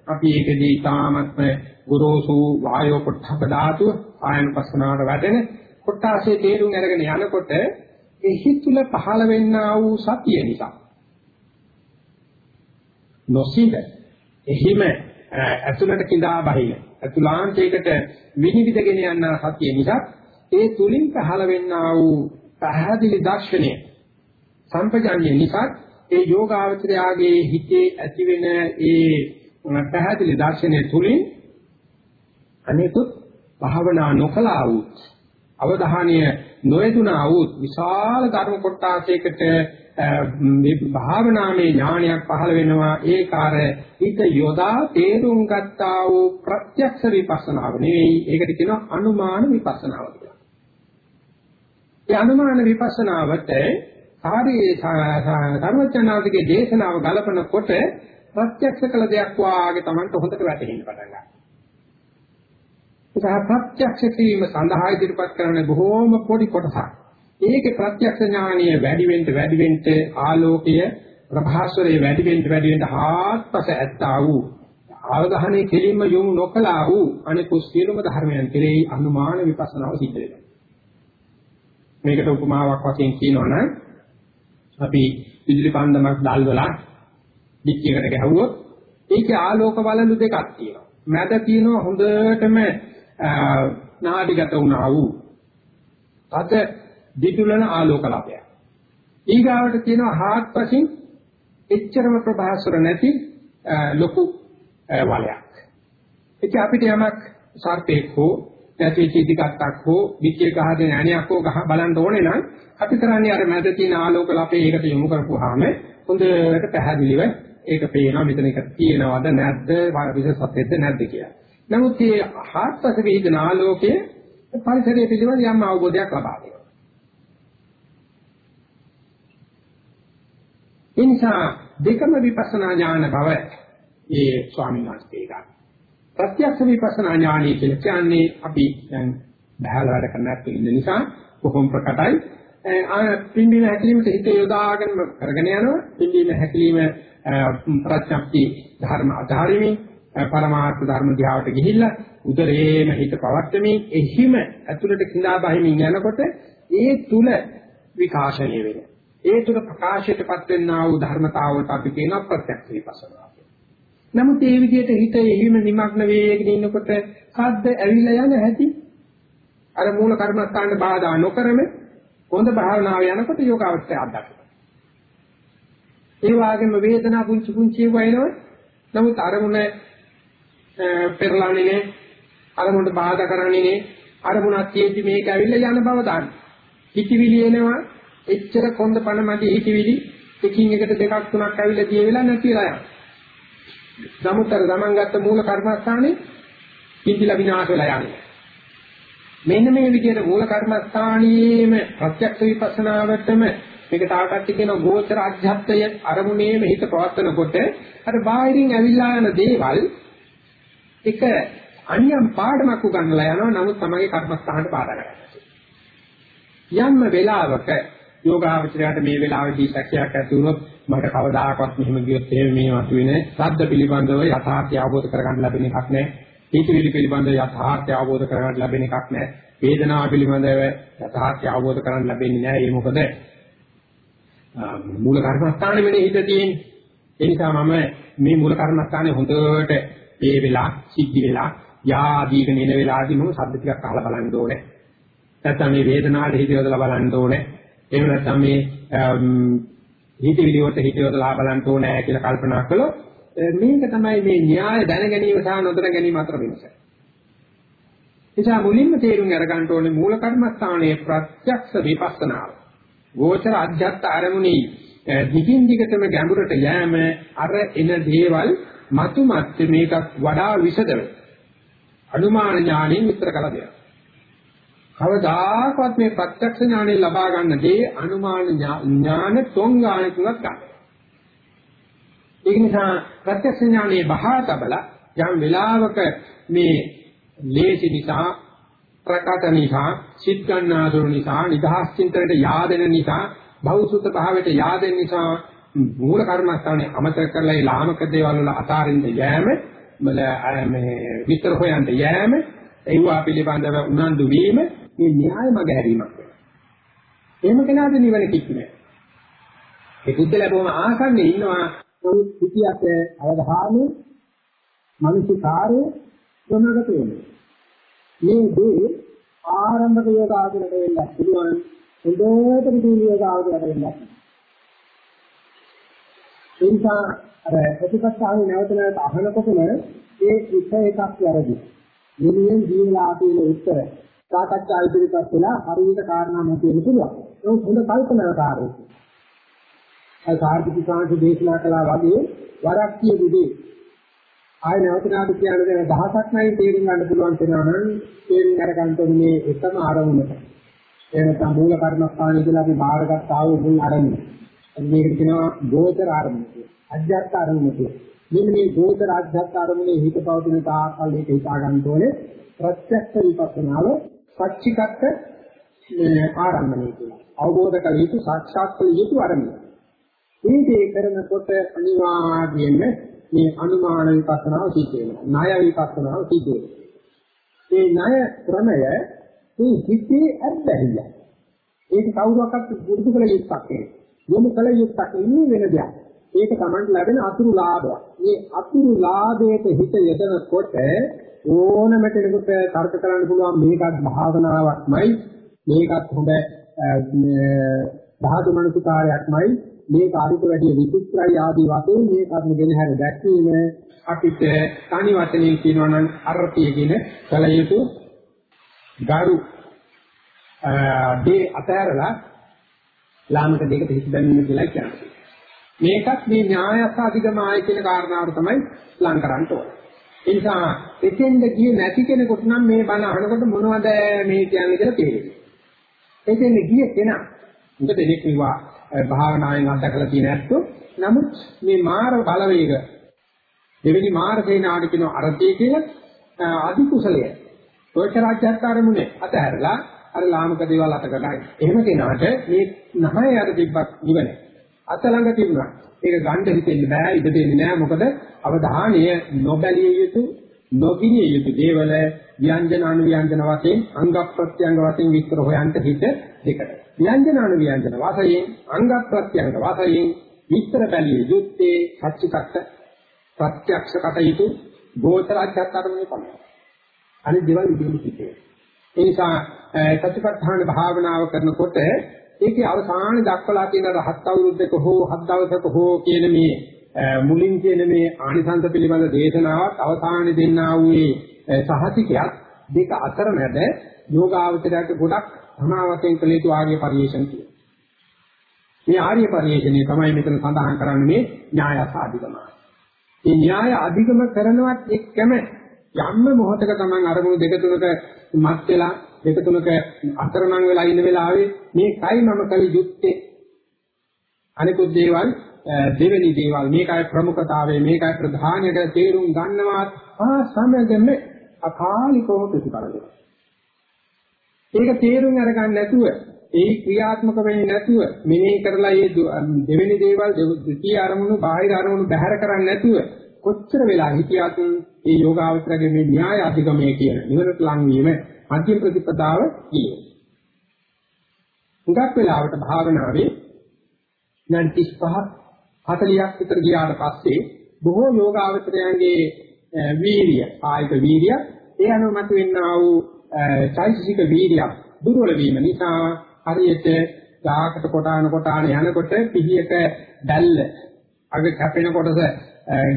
අපි ඒකදී තාමත්ම ගුරුසු වායෝ පොට්ටබ ධාතු ආයන පස්සනාවට වැටෙන කොටාසේ තේරුම් අරගෙන යනකොට එහි තුල පහළ වෙන්නා වූ සතිය නිසා. නොසිඳ. එහිම ඇතුළට කිඳා බහින අතුලාන්තයකට විනිවිදගෙන යන සතිය නිසා ඒ තුලින් පහළ වෙන්නා වූ පැහැදිලි දර්ශනය සම්පජාන්‍ය නිසා ඒ යෝගාවචරයාගේ හිතේ ඇතිවෙන ඒ පැහැදිලි දර්ශනය තුලින් අනේකුත් භාවනා නොකලා වූ අවධානය නොයදුනා වූ විශාල ධර්ම කොටාසයකට මේ භාවනාමේ ඥානයක් පහළ වෙනවා ඒකාර හිත යොදා තේරුම් ගත්තා වූ ප්‍රත්‍යක්ෂ විපස්සනාව නෙවෙයි ඒකට කියනවා අනුමාන විපස්සනාව කියලා. ඒ අනුමාන විපස්සනාවට කාර්යයේ සර්වඥාන්තිගේ දේශනාව ගලපනකොට ප්‍රත්‍යක්ෂ කළ දෙයක් වාගේ Tamanට හොඳට වැටහෙන්න පටන් ගන්නවා. ඒක ප්‍රත්‍යක්ෂ කිරීම සඳහා ඉදිරිපත් කරන බොහෝම පොඩි කොටසක්. ඒකේ ප්‍රත්‍යක්ෂ ඥානීය වැඩි වෙන්න වැඩි වෙන්න ආලෝකය ප්‍රභාස්වරයේ වැඩි වෙන්න වැඩි වෙන්න හාත්පස ඇත්තා වූ අවධානයේ කෙලින්ම යොමු නොකලා වූ අනිකුත් සියලුම ධර්මයන් කෙරෙහි අනුමාන විපස්සනාව සිද්ධ වෙනවා. මේකට උපමාවක් වශයෙන් කියනවනම් අපි විදුලි පන්දමක් දැල්වලා පිටියකට ගැහුවොත් ඒකේ ආලෝක වලලු දෙකක් තියෙනවා. මැද තියෙනවා හොඳටම නාඩිගත වුණා වූ අත දිතුලන ආලෝක ලපය. ඊගාවට තියෙනවා හාත්පසින් එච්චරම ප්‍රභාස්වර නැති ලොකු වලයක්. ඒක අපිට යමක් සර්පෙක් හෝ නැති චීතිකත්තක් හෝ විචේ ගහගෙන ඇණයක් හෝ ගහ බලන්න ඕනේ නම් අපි කරන්නේ අර මැද තියෙන ආලෝක ලපේ ඒකට යොමු කරපුවාම හොඳට පැහැදිලිව ඒක පේනවා මෙතන එක තියෙනවද නැද්ද විශේෂ සත්‍යද නැද්ද කියලා. නමුත් මේ හාත්පස වේදන ආලෝකයේ පරිසරය පිළිබඳ යම් අවබෝධයක් ලබා දෙනවා. ඒ නිසා දෙකම විපස්සනා ඥාන බව ඒ ස්වාමීන් වහන්සේ ගන්න. ප්‍රත්‍යක්ෂ විපස්සනා ඥානය කියලා කියන්නේ අපි දැන් බහලා වැඩ කරන්නත් ඉන්න නිසා කොහොම ප්‍රකටයි. පින්දීම හැකීමට හිත යොදාගෙන කරගෙන යනවා. පින්දීම හැකීම ප්‍රත්‍යක්ෂි ධර්ම ආධාරෙමින් පරමාර්ථ ධර්ම දිහාවට ගිහිල්ලා උදරේම හිත පවත්තමින් එහිම ඇතුළට කිඳා බහිමින් යනකොට ඒ තුල විකාශනය වෙනවා. ඒ තුල ප්‍රකාශයටපත් වෙන්නා වූ ධර්මතාවලට අපි කියනවා ප්‍රත්‍යක්ෂ විපස්සනා. නමුත් මේ විදිහට හිත එහිම නිමග්න වේගෙන ඉන්නකොට සද්ද ඇවිල්ලා යන හැටි අර මූල කර්මස්ථානට බාධා නොකරම හොඳ භාවනාව යනකොට යෝගාවචරය අත්දකිනවා. ඒ වගේම වේදනා පුංචි පුංචි වයින්ව නමුත් අරමුණ පෙරලන්නේ නේ අරමුණට බාධා කරන්නේ නේ අරමුණක් තියෙද්දි මේක ඇවිල්ලා යන බව දාන්න. හිතවිලි එනවා එච්චර කොන්ද පණ මැදි හිතවිලි එකින් එකට දෙකක් තුනක් ඇවිල්ලා දිය වෙලා නැතිලා යනවා. සමුතර ගමන් ගත්ත මූල කර්මස්ථානේ පිටිලා විනාශ වෙලා යනවා. මෙන්න මේ විදිහට මූල කර්මස්ථානියේම ප්‍රත්‍යක්ෂ විපස්සනාවටම මේක තාකට්ටි කියන ගෝචර අධ්‍යාත්මය අරමුණේම හිත පවත්නකොට අර බාහිරින් ඇවිල්ලා යන දේවල් එක අනියම් පාඩමක් උගන්වලා යනවා නමුත් තමයි කර්මස්ථානට බාධා කරන්නේ. යම්ම වෙලාවක යෝගාවචරයට මේ වෙලාවේදී සැකයක් ඇති වුණොත් මට කවදාකවත් මෙහෙම ගියොත් එහෙම මේ වතුනේ සද්ද පිළිබඳව යථාර්ථය අවබෝධ කරගන්න ලැබෙන එකක් නෑ. හිතවිලි පිළිබඳව යථාර්ථය අවබෝධ කරගන්න ලැබෙන එකක් නෑ. වේදනාව පිළිබඳව යථාර්ථය අවබෝධ කරගන්න ලැබෙන්නේ නෑ. ඒ මොකද මූල කර්මස්ථානේ වෙන්නේ හිත තියෙන්නේ. ඒ නිසා මම මේ මූල කර්මස්ථානේ හොඳට මේ වෙලා සිද්ධි වෙලා යාදීගෙන එන වෙලාවදී මම ශබ්ද ටිකක් අහලා බලන්න ඕනේ. නැත්නම් මේ වේදනාවට හිත යොදලා බලන්න ඕනේ. එහෙම නැත්නම් මේ හිතවිලි වලට හිත යොදලා බලන්න ඕනේ කියලා කල්පනා කළොත් මේක තමයි මේ න්‍යාය දැන ගැනීම සහ නොදැන ගැනීම අතර වෙනස. එසා මුලින්ම තේරුම් අරගන්න ඕනේ මූල කර්මස්ථානයේ ප්‍රත්‍යක්ෂ විපස්සනාව. ගෝචර අධ්‍යාත්ත ආරමුණේ දිගින් දිගටම ගැඹුරට යෑම අර එන දේවල් මතු මත් මේක වඩා විසදව අනුමාන ඥාණයෙන් විස්තර කළ දෙයක්. කවදාකවත් මේ ප්‍රත්‍යක්ෂ ඥාණය ලබා ගන්න දේ අනුමාන ඥාන තොංගාණිකුවක් ගන්න. ඒ නිසා ප්‍රත්‍යක්ෂ ඥානයේ බහා තබලා යම් වෙලාවක මේ ලේසි නිසා ප්‍රකට නිසා සිත් ගන්නාසුරු නිසා නිදහස් චින්තනයට yaadෙන නිසා භෞසුත භාවයට yaadෙන නිසා මූල කර්මස්ථානේ අමතක කරලා ඒ ලාමක දේවල් වල අතාරින්න යෑම මේ විතර හොයන්න යෑම ඒවා පිළිබඳව උනන්දු වීම මේ න්‍යාය මග හැරීමක් වෙනවා. එහෙම කෙනාට නිවන කිච්චුනේ. ඒ බුද්ධ ලැබුවම ආසන්නේ ඉන්නවා මොහු පිටියට අවධානය මිනිස්සු කාර්යය ප්‍රමගත වෙනවා. මේ දේ ආරම්භක යෝගාවචරයට වෙන්න පුළුවන් හොඳට පිටුලිය යෝගාවචරයට වෙන්න. ඒ නිසා අර ප්‍රතිපත්තාවේ නැවත නැවත අහනකොටම ඒ එක එකක් වැරදි. මෙලියෙන් දීලා තියෙන උත්තර සාකච්ඡා ඉදිරිපත් වෙලා හරියට කාරණා නැතිවෙන්න පුළුවන්. ඒක හොඳ කල්පනාකාරී. ඒ කාර්තික සාංශ දේශනා කළා වගේ වරක් කියුදී ආය නැවත නැවත කියන දේ දහසක් නැයි තේරුම් ගන්න පුළුවන් වෙනවා නම් තේරුම් අරගන්න ඕනේ මේ එකම ආරමුණට. ඒ නැත්නම් මූල කර්මස්ථානය කියලා අපි බාරගත් ආවෝ මුල් ආරමුණ. මේක කියනවා ගෝචර ආරමුණ කියලා. අධ්‍යාත්ම ආරමුණ කියලා. මෙන්න මේ ගෝචර අධ්‍යාත්ම ආරමුණේ හිත පවතින තාකල් මේක හිතා ගන්න ඕනේ. ප්‍රත්‍යක්ෂ විපස්සනාව පච්චිකත්ත ආරම්භණය කියලා. අවබෝධ කළ යුතු සාක්ෂාත් කළ යුතු ආරම්භය. මේ දේ කරනකොට අනිවාර්යයෙන්ම මේ අනුමාන විපස්සනාව සිද්ධ වෙනවා. ණය විපස්සනාව සිද්ධ වෙනවා. මේ ණය ක්‍රමය මේ හිතේ අත්දැහිය. ඒක කවුරක්වත් පුරුදු කළ යුත්තක් නෙවෙයි. යොමු කළ යුත්තක් ඉන්නේ වෙන දෙයක්. ඒක Tamanට ලැබෙන අතුරු ලාභයක්. මේ අතුරු ලාභයට හිත යොදනකොට ඕනම කෙනෙකුට තර්ක කරන්න පුළුවන් මේකත් භාවනාවක්මයි මේකත් හොඳ ධාතු මනසිකාරයක්මයි මේක අරිට වැඩි විචිත්‍රයි ආදී වශයෙන් මේ කර්ම ගෙන හැර දැක්වීම අපිට තනි වචනයෙන් කියනවා නම් අර්ථයකින කල යුතු ගරු දේ අතහැරලා ලාමක දෙකට හිත දැමීම කියලා කියන්නේ. මේකත් මේ න්‍යායස අධිගම ආය කියන කාරණාව තමයි ලං කරන්න ඕනේ. ඒ නිසා එතෙන්ද ගියේ නැති කෙනෙකුට නම් මේ බණ අහනකොට මොනවද මේ කියන්නේ කියලා තේරෙන්නේ. එතෙන්ද ගියේ කෙනා උඹ දෙනෙක් විවා භාවනාවෙන් අත්දකලා තියෙන ඇත්තෝ නමුත් මේ මාර බලවේග දෙවෙනි මාර සේනාවට කියන අරතිය කියලා අධි කුසලය. තෝචරාජ්‍යත්තරමුනේ අතහැරලා අර ලාමක දේවල් අතකටයි. එහෙම කෙනාට මේ නහය අර තිබ්බත් නිවනේ. අත ළඟ තිබුණා. ඒක ගන්න හිතෙන්නේ බෑ ඉඳ දෙන්නේ නෑ මොකද අවධානය නොබැලිය යුතු නොගිනිය යුතු දේවල ව්‍යංජන අනුව්‍යංජන වශයෙන් අංග ප්‍රත්‍යංග වශයෙන් විස්තර හොයන්ට හිත දෙකට. ව්‍යංජන අනුව්‍යංජන වශයෙන් අංග ප්‍රත්‍යංග වශයෙන් විස්තර බැලිය යුත්තේ සත්‍යකට ප්‍රත්‍යක්ෂ කටයුතු ගෝචරාජ්‍යතරමනේ තමයි. අනිත් දේවල් ඉදිරියට සිටියේ. ඒ නිසා සත්‍යපට්ඨාන භාවනාව කරනකොට ඒකේ අවසානයේ දක්වලා තියෙන රහත් අවුරුද්දක හෝ හත් දවසක හෝ කියන මේ මුලින් කියන මේ ආනිසංස පිළිබඳ දේශනාවත් අවසානයේ දෙන්නා වූ සහතිකයක් දෙක අතර මැද යෝගාවචරයට ගොඩක් සමාවතෙන් කළ යුතු ආර්ය පරිශ්‍රණ කියනවා. මේ ආර්ය පරිශ්‍රණය තමයි මෙතන සඳහන් කරන්නේ මේ ඥාය සාධිකම. මේ ඥාය අධිකම කරනවත් එක්කම යම්ම මොහතක Taman අරමුණු දෙක තුනක මත් වෙලා දෙක තුනක අතරමං වෙලා ඉන්න වෙලාවේ මේ කයි මම කල යුත්තේ අනිකුත් දේවල් දෙවෙනි දේවල් මේකයි ප්‍රමුඛතාවය මේකයි ප්‍රධානයට තේරුම් ගන්නවා ආ සමගම අකාලිකව ප්‍රතිඵල දෙනවා. ඒක තේරුම් අරගන්න නැතුව ඒ ක්‍රියාත්මක වෙන්නේ නැතුව මෙනෙහි කරලා මේ දෙවෙනි දේවල් දෙතිය අරමුණු බාහිර අරමුණු බැහැර කරන්නේ නැතුව කොච්චර වෙලා හිටියත් මේ යෝගාවචරගේ මේ න්‍යාය අධිගමයේ කියන නිවනට ලං වීම මධ්‍ය ප්‍රතිපදාව කියන්නේ. හුඟක් වෙලාවට භාවනාවේ විනාඩි 35 40ක් විතර ගියාට පස්සේ බොහෝ යෝගාවචරයන්ගේ වීර්ය ආයත වීර්ය ඒ අනුව මත වෙන්නා වූ චෛතසික වීර්ය දුර්වල වීම නිසා හරියට ගාකට කොටාන කොටාන යනකොට පිහියක දැල්ල අග කැපෙන කොටස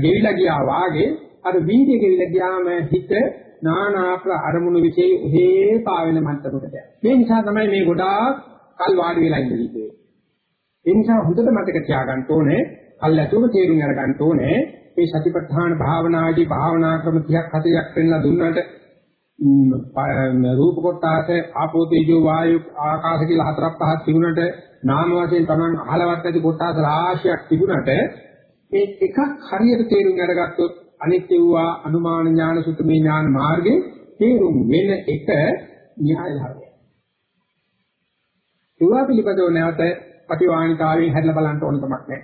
ගෙවිලා ගියා වාගේ අර වීර්ය ගෙවිලා ගියාම හිත නානා අරමුණු વિશે හේ පාවෙන මන්තරකට මේ නිසා තමයි මේ ගොඩාක් කල් වාඩි වෙලා ඉඳී ඒ නිසා හොඳට මතක තියාගන්න ඕනේ අල්ලතුම තේරුම් අරගන්න ඕනේ මේ සතිපට්ඨාන භාවනාදී භාවනා ක්‍රම 30ක් 40ක් පෙන්ලා දුන්නාට රූප කොටාස ආපෝ තේජෝ වායු ආකාශ කියලා හතරක් පහක් තිබුණට නාම වශයෙන් Taman අහලවත් ඇති කොටාස රාශියක් තිබුණට මේ එකක් හරියට තේරුම් අරගත්තොත් අනිත්‍ය වූ අනුමාන ඥාන සුතමේ ඥාන මාර්ගේ තේරුම් වෙන එක න්‍යාය ධර්මය. ඒවා පිළිබඳව නැවත පටිවාණිකාවෙන් හැදලා බලන්න ඕන කමක් නැහැ.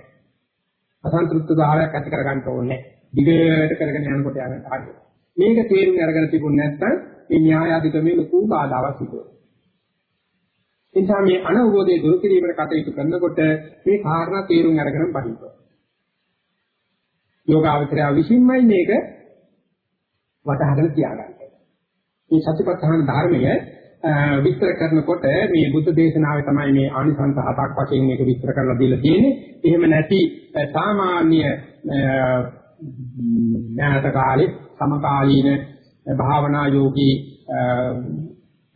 අසන්තෘප්ත භාවයක් ඇති කරගන්න ඕනේ. දිගට කරගෙන යනකොට යන කාර්යය. මේක තේරුම් අරගෙන තිබුණ නැත්නම් මේ න්‍යාය අධිකමේ ලොකු බාධාවක් සිදු වෙනවා. එනිසා මේ අනවබෝධය දුරු කිරීමට කටයුතු කරනකොට මේ කාරණා තේරුම් අරගෙන බහිනවා. යෝගාවචරය විසින්මයි මේක වටහාගෙන තියාගන්නේ. මේ සතිපට්ඨාන ධර්මය විස්තර කරනකොට මේ බුද්ධ දේශනාවේ තමයි මේ ආනිසංස හතක් වශයෙන් මේක විස්තර කරලා දීලා තියෙන්නේ. එහෙම නැති සාමාන්‍ය ඥාත කාලේ සමකාලීන භාවනා යෝගී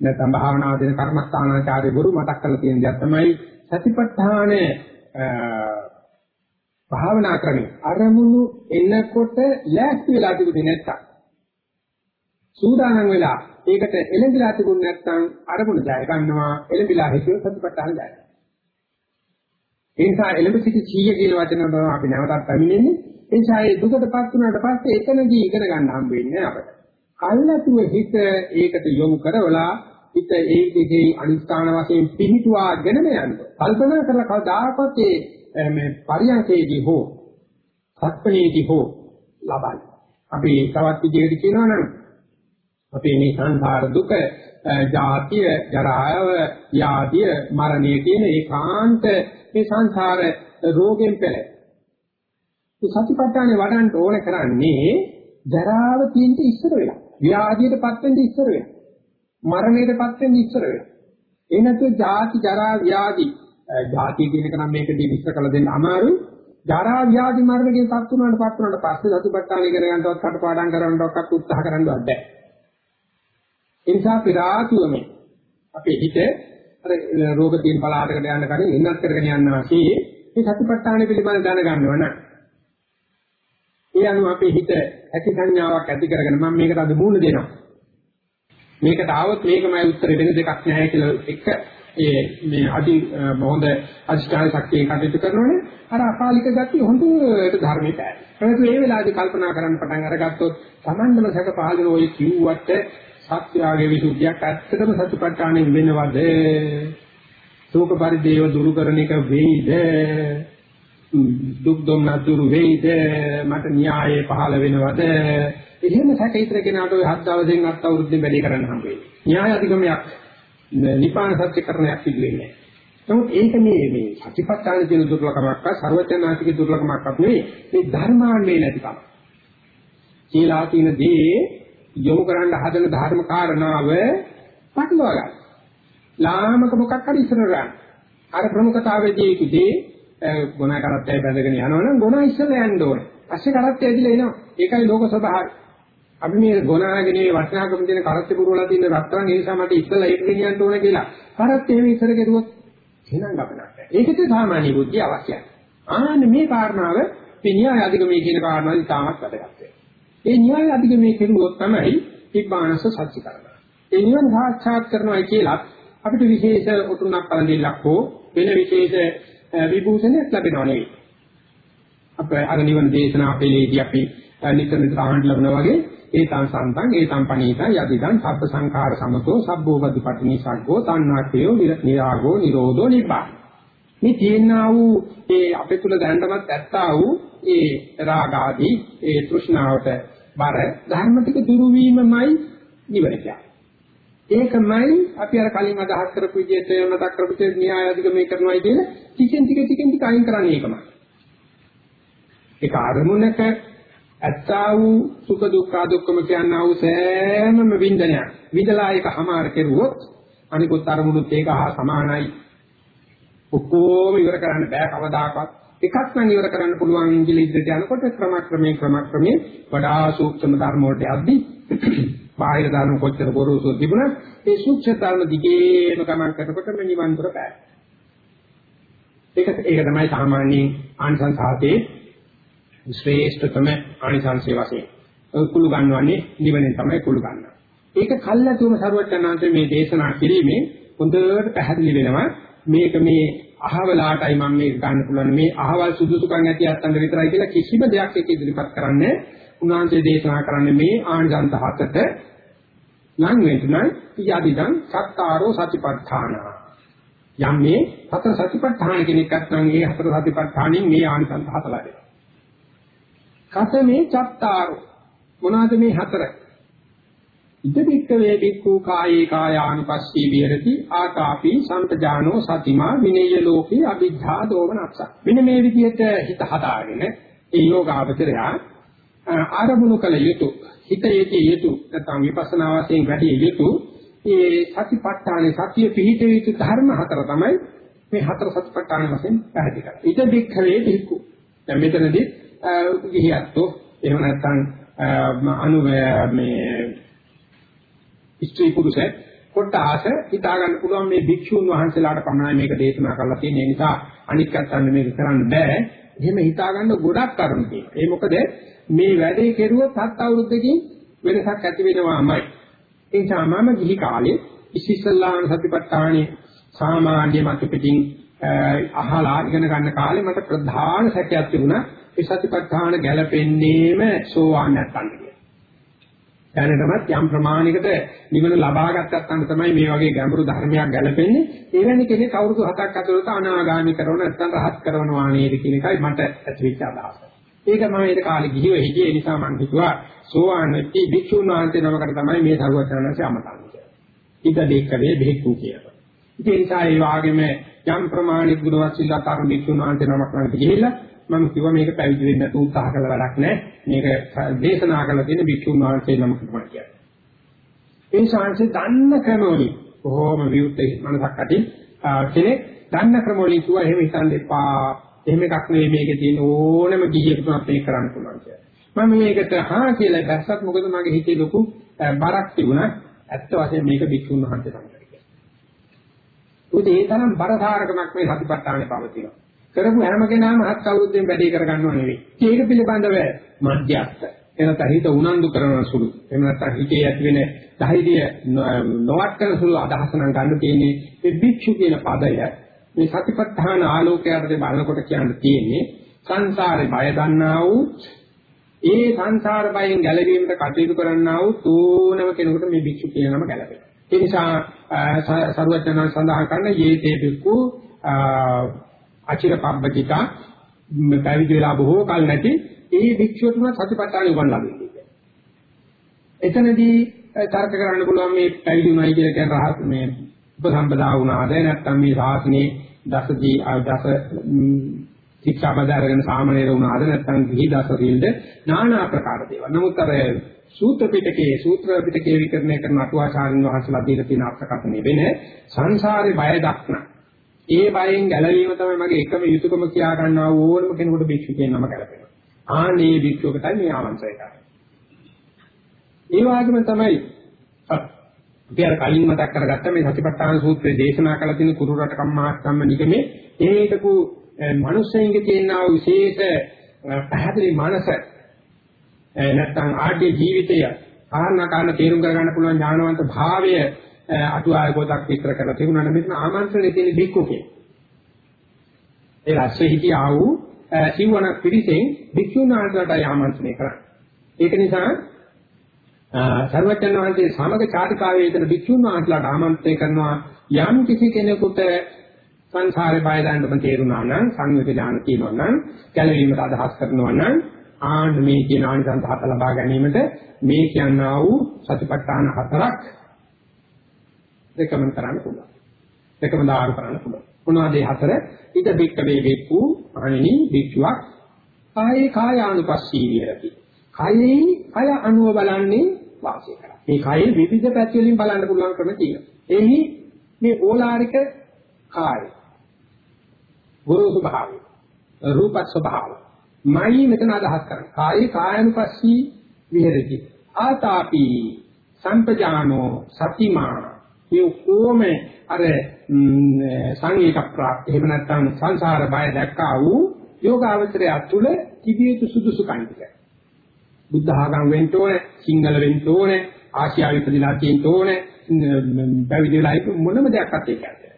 නැත්නම් භාවනා දෙන කර්මස්ථානාචාර්ය ගුරු මතක් කරලා තියෙන දේ තමයි සතිපට්ඨාන භාවනා ක්‍රමය අරමුණු එනකොට ලෑස්ති වෙලා තිබුණේ නැත්තම්. සූදානම් වෙලා ඒකට එළඹිලා තිබුණ නැත්නම් අරමුණ ජය ගන්නවා එළඹිලා හිතුව සතිපට්ඨාන ජය ගන්නවා ඒ නිසා එළඹ සිටි 100 කියන වචන තමයි අපි නැවතත් පැමිණෙන්නේ. ඒ නිසා ඒ දුකටපත් වුණාට පස්සේ එතනදී ඉගෙන ගන්න හම්බ වෙන්නේ අපට. කල්ලාතුව හිත ඒකට යොමු කරවලා හිත ඒ දෙකේ අනිස්ථාන වශයෙන් පිහිටුවාගෙනම යනවා කල්පනා කරලා කවදාකවත් මේ පරියන්කේදී හෝ සත්පනේදී හෝ ලබයි අපි තවත් විදිහකට කියනවා නම් අපේ මේ සංසාර දුක, ජාතිය, ජරාව, ව්‍යාධිය, මරණය කියන ඒකාන්ත මේ සංසාර රෝගෙන් පෙළේ. මේ සතිපට්ඨානේ වඩන්න ඕන කරන්නේ ජරාව තියෙන්න ඉස්සර වෙලා. ව්‍යාධියටපත් වෙන්න ඉස්සර වෙලා. මරණයටපත් වෙන්න ඉස්සර වෙලා. ඒ නැතුව ජාති, ජරා, ව්‍යාධි, ජාති කියන එක නම් මේකදී විස්තර කළ දෙන්න අමාරුයි. ජරා ව්‍යාධි මරණ කියන තත් උනාට පත් උනාට පස්සේ සතිපට්ඨාන ඉගෙන ගන්නවත් කටපාඩම් කරන්නවත් උත්සාහ කරන්නවත් බැහැ. ඒ නිසා පිරාතුවම අපේ හිත අර රෝග තියෙන පළාතකට යන්න කලින් එන්නත් කරගෙන යනවා කී මේ සතිපට්ඨාන පිළිබඳ දැනගන්නව නම් ඒ අනුව අපේ හිත ඇති සංඥාවක් ඇති කරගෙන මම මේකට අද මූණ දෙනවා මේකට ආවොත් මේකමයි උත්තරේ වෙන දෙකක් නැහැ කියලා එක ඒ මේ අදි මොහොඳ අධිෂ්ඨාන ශක්තිය කටයුතු කරනෝනේ අර අකාලික ගතිය හොඳට ධර්මයට ඇයි. ඒකත් මේ වෙලාවේදී කල්පනා කරන්න පටන් අරගත්තොත් Tamandම සැක පහළ ඔය කිව්වට සත්‍යාගේ විසුද්ධියක් ඇත්තටම සතිපට්ඨානෙන් වෙනවද? ශෝක පරිදේව දුරු කරන එක වෙයිද? දුක් දුම්න දුරු වෙයිද? මට න්‍යායය පහළ වෙනවද? එහෙම සැකීතර කෙනාට ඔය හත් දවසෙන් අත් අවුරුද්දෙන් වැඩි කරන්න හම්බ වෙයි. න්‍යාය අධිගමයක් නිපාන සත්‍යකරණයක් සිදු වෙන්නේ නමුත් ඒක මේ මේ සතිපට්ඨාන කියන දුර්ලභකමක්වත් ਸਰවඥාතික දුර්ලභකමක්වත් නෙවෙයි මේ ධර්මාන්නේ නැතිකම. කියලා කියන දේ යොමු කරන්න හදන ධර්ම කාරණාව පටලවා ගන්න. ලාමක මොකක් හරි ඉස්සර ගන්න. අර ප්‍රමුඛතාවයේදී කිදී ගුණ කරත්තය බැඳගෙන යනවනම් ගුණ ඉස්සර යන්න ඕනේ. පස්සේ කරත්තය ඇදිලා එනවා. ඒකයි ලෝක ස්වභාවය. අපි මේ ගුණාගෙන මේ වටිනාකම දෙන කරත්තය පුරවලා තියෙන රත්තරන් ඒ නිසා මට ඉස්සලා ඒක ගෙනියන්න ඕනේ කියලා. කරත්තය එහෙම ඉස්සර කෙරුවොත් එහෙනම් අපනක්. ඒකත් සාමාන්‍ය බුද්ධිය අවශ්‍යයි. ආන්න මේ කාරණාව මේ න්‍යාය අධිගමයේ කියන කාරණාවයි තාමත් වැදගත් වෙන්නේ. ඒ න්‍යාය අධිගමයේ කෙරුවොත් තමයි ඉබ්බානස සත්‍ය කරනවා. ඒ නිවන සාක්ෂාත් කරනවා කියලා අපිට විශේෂ උතුණක් පළඳිල්ලක් හෝ වෙන විශේෂ විභූෂණයක් ලැබෙනව නෙවෙයි. අප අර නිවන දේශනා අපේලේදී අපි නිතර නිතර අහන්න ලබනවා වගේ ඒතං සන්තං ඒතං පනීතං යදිදං සබ්බ සංඛාර සමතෝ සබ්බෝපදීපටිනී සග්ගෝ තණ්හාක්ඛයෝ නිරාගෝ නිරෝධෝ නිබ්බාන මේ තියෙනා වූ ඒ අපේ තුල දැනටමත් ඇත්තා වූ ඒ රාග ආදී ඒ තෘෂ්ණාවට බර ධර්ම ටික දුරු වීමමයි නිවන කියන්නේ. ඒකමයි අපි අර කලින් අදහස් කරපු විදිහට මතක් කරපු විදිහට න්‍යාය අධිගමනය කරනවායි කියන ටිකෙන් ටික ටිකෙන් ටික අයින් කරන්නේ ඒකමයි. ඒක අරමුණක ඇත්තා වූ සුඛ දුක්ඛ දුක්ඛම කියනා වූ සෑමම වින්දනයක් විදලා ඒක හමාර කෙරුවොත් අනිකුත් අරමුණුත් ඒක හා සමානයි. ඔක්කොම ඉවර කරන්න බෑ කවදාකවත්. එකක් නම් ඉවර කරන්න පුළුවන් කියලා ඉදිරියට යනකොට ක්‍රමක්‍රමයෙන් ක්‍රමක්‍රමයෙන් වඩා සූක්ෂම ධර්ම වලට යද්දී බාහිර ධර්ම කොච්චර බොරුසු තිබුණත් ඒ සූක්ෂම ධර්ම දිගේම ගමන් කරනකොට නිවන් දොර පෑ. ඒක ඒක තමයි සාමාන්‍යයෙන් ආනිසංසාතේ ශ්‍රේෂ්ඨතම ආනිසංසය වශයෙන්. කුළු ගන්නවන්නේ නිවනෙන් තමයි කුළු ගන්නවා. ඒක කල්ලාතුම සරුවචනාන්තේ මේ දේශනා කිරීමේ හොඳට පැහැදිලි වෙනවා. මේක මේ අහවලාටයි මම මේක ගන්න පුළුවන්. මේ අහවල් සුදුසුකම් ඇති අත්තන්ට විතරයි කියලා කිසිම දෙයක් එක ඉදිරිපත් කරන්නේ උන්වහන්සේ දේශනා කරන්නේ මේ ආනිසංස හතට. නම් වෙන්නම් යදිදං සත්තාරෝ සතිපට්ඨාන. යම් මේ හතර සතිපට්ඨාන කෙනෙක් අත්නම් ඒ හතර සතිපට්ඨානින් මේ ආනිසංස හත ලැබෙනවා. කතමේ චත්තාරෝ. මොනවාද මේ හතර? ඉදදික්ක වේ බික්ඛු කායේ කායානුපස්සී විහෙරති ආකාපි සම්පජානෝ සතිමා විනේය ලෝකේ අවිද්ධා දෝමනක්ෂ මෙන්න මේ විදිහට හිත හදාගෙන ඒ යෝගාවචරය ආරමුණු කළ යුතු හිත යෙදී යුතු නැත්නම් විපස්සනා වශයෙන් වැඩි යුතු ඒ සතිපට්ඨානේ සතිය පිහිට යුතු ධර්ම හතර තමයි මේ හතර සතිපට්ඨාන වශයෙන් පැහැදිලි කරන්නේ. ඉදදික්ක වේ බික්ඛු දැන් මෙතනදී ගිහියත්ෝ එහෙම නැත්නම් අනු මේ ස්ත්‍රී පුරුෂ කොටාස හිතා ගන්න පුළුවන් මේ භික්ෂුන් වහන්සේලාට පමණයි මේක දේශනා කරලා තියෙන නිසා අනික් අතන්න මේක කරන්න බෑ. එහෙම හිතා ගන්න ගොඩක් කරුණු තියෙනවා. ඒ මොකද මේ වැඩේ කෙරුවොත් හත් අවුරුද්දකින් වෙනසක් ඇති වෙනවාමයි. ඒ නිසා මම ගිහි කාලේ ඉසිසල්ලාන සතිපට්ඨානේ සාමාන්‍ය මත පිටින් අහලා ඉගෙන ගන්න කාලේ මට ප්‍රධාන සැකයක් තිබුණා ඒ සතිපට්ඨාන ගැලපෙන්නේම සෝවාන් නැත්තන් කියලා. දැනටමත් යම් ප්‍රමාණයකට නිවන ලබා ගත්තත් අන්න තමයි මේ වගේ ගැඹුරු ධර්මයක් ගැලපෙන්නේ. එවැනි කෙනෙක් අවුරුදු 7ක් අතරත අනාගාමි කරන නැත්නම් රහත් කරනවා නේද කියන එකයි මට ඇතිවෙච්ච අදහස. ඒක මම ඒ කාලේ ගිහිව හිටියේ නිසා මම හිතුවා සෝවාන් වෙච්ච භික්ෂුන් වහන්සේ නමකට තමයි මේ සරුවචනanse අමතන්නේ. ඉත දෙක්කවේ බෙහෙක්කු කියලා. ඒ නිසා ඒ වගේම යම් ප්‍රමාණික ගුණවත් සිල්ලාතර භික්ෂුන් වහන්සේ නමක් ළඟට ගිහිල්ලා මම කිව්වා මේක පැවිදි වෙන්න උත්සාහ කළ වැඩක් නැහැ. මේක දේශනා කළ තියෙන භික්ෂුන් වහන්සේ නමක් තමයි කියන්නේ. ඒ ශාංශේ දන්න ක්‍රමවලින් කොහොම විවුර්ත මනසක් ඇති කෙනෙක් දන්න ක්‍රමවලින් කිව්වා එහෙම හිතන්න එපා. එහෙම එකක් නෙවෙයි මේකේ තියෙන ඕනම ගිහියෙකුට මේක කරන්න පුළුවන් කියලා. මම මේකට හා කියලා දැස්සත් මොකද මගේ හිතේ ලොකු බරක් තිබුණා. ඇත්ත වශයෙන්ම මේක භික්ෂුන් වහන්සේ තමයි කියන්නේ. උදේ ඒ තරම් බරසාරකමක් මේ සතිපට්ඨානේ පවතිනවා. කරපු හැම කෙනාම හත් අවුරුද්දෙන් වැඩේ කරගන්නව නෙවෙයි. ඒක පිළිබඳව මධ්‍යස්ත. එනත හිත උනන්දු කරන සුළු. එහෙම නැත්නම් හිතේ ඇති වෙන ධෛර්යය නොවත් කරන සුළු අදහස නම් ගන්න තියෙන්නේ මේ භික්ෂු කියන පදය මේ සතිපට්ඨාන ආලෝකයට බලනකොට කියන්න තියෙන්නේ සංසාරේ බය දන්නා වූ ඒ සංසාර බයෙන් ගැලවීමට කටයුතු කරන්නා වූ තෝනම කෙනෙකුට මේ භික්ෂු කියන නම ගැලපෙනවා. ඒ නිසා සරුවචනන් සඳහන් කරන යේතේ භික්ඛු අචිර පබ්බතිකා පැවිදි වෙලා බොහෝ කල නැති ඒ භික්ෂුවතුම සතිපට්ඨාන උගන්ලා දෙන්නේ. එතනදී තර්ක කරන්න පුළුවන් මේ පැවිදි උනායි කියලා කියන රහත් මේ උපසම්පදා වුණාද නැත්නම් මේ ශාසනයේ දසදී දස ශික්ෂා බදාරගෙන සාමණේර වුණාද නැත්නම් ගිහි දස රිල්ද নানা ආකාර දේවල්. නමුත් අර සූත්‍ර පිටකයේ සූත්‍ර පිටකයේ විකරණය කරන අටුවාචාරින් වහන්සේලා දීලා තියෙන අර්ථකථනය වෙන සංසාරේ බය දක්නා ඒ බයෙන් ගැලවීම තමයි මගේ එකම යුතුයකම කියා ගන්නවා ඕනම කෙනෙකුට භික්ෂු කියන නම ගැලපෙනවා. ආනේ භික්ෂුවකටයි මේ ආමන්ත්‍රණය කරන්නේ. ඒ වගේම තමයි අපි අර කලින් මතක් කරගත්ත මේ සතිපට්ඨාන සූත්‍රයේ දේශනා කළ තියෙන කුරු රට කම්මාස්සම්ම නිගමේ ඒකකු මිනිස්සෙන්ගේ තියෙන විශේෂ පැහැදිලි මනස නැත්තම් ආර්ය ජීවිතය කාරණා කාරණා තේරුම් කරගන්න පුළුවන් ඥානවන්ත භාවය අටුවාය පොතක් විතර කරලා තිබුණා නම් මෙතන ආමන්ත්‍රණය තියෙන බික්කු කියන. ඒ රැස්වේ හිටියා වූ සිවණක් පිරිසෙන් භික්ෂුන් වහන්සේලාට ආමන්ත්‍රණය කරා. ඒක නිසා සර්වඥ වහන්සේ සමග චාරිකාවේ ඉතන භික්ෂුන් වහන්සේලාට ආමන්ත්‍රණය කරනවා යම් කිසි කෙනෙකුට සංසාරේ බය දාන්නම තේරුණා නම් සංයුත ඥාන කියනවා නම් ගැළවීමට අදහස් කරනවා නම් ආන්න මේ කියන ආනිසංස හත ලබා ගැනීමට මේ කියනා වූ සතිපට්ඨාන හතරක් දෙකම කරන්න පුළුවන්. දෙකම දාරු කරන්න පුළුවන්. මොනවද මේ හතර? ඊට බික්ක වේ වෙක්කු අනිනි භික්ෂුවක් කායේ කායානුපස්සී විරති. කයෙහි කය අනුව බලන්නේ වාසය කරා. මේ කයේ විවිධ පැති වලින් බලන්න පුළුවන් ක්‍රම තියෙනවා. එහි මේ ඕලාරික කාය ගුරු ස්වභාවය රූප ස්වභාවය මයි මෙතන අදහස් කරන්නේ කායේ කායනුපස්සී විහෙරති ආතාපි සම්පජානෝ සතිමා මේ කොම අර සංවේග ප්‍රාප්ත එහෙම නැත්නම් සංසාර බය දැක්කා වූ යෝගාවචරය තුළ තිබිය යුතු සුදුසුකම් ටික බුද්ධ ආගම් වෙන්න ඕනේ සිංහල වෙන්න ඕනේ ආසියාවේ ඉපදිලා තියෙන්න ඕනේ පැවිදි වෙලා ඉප මොනම දෙයක්වත් ඒක ඇත්තේ.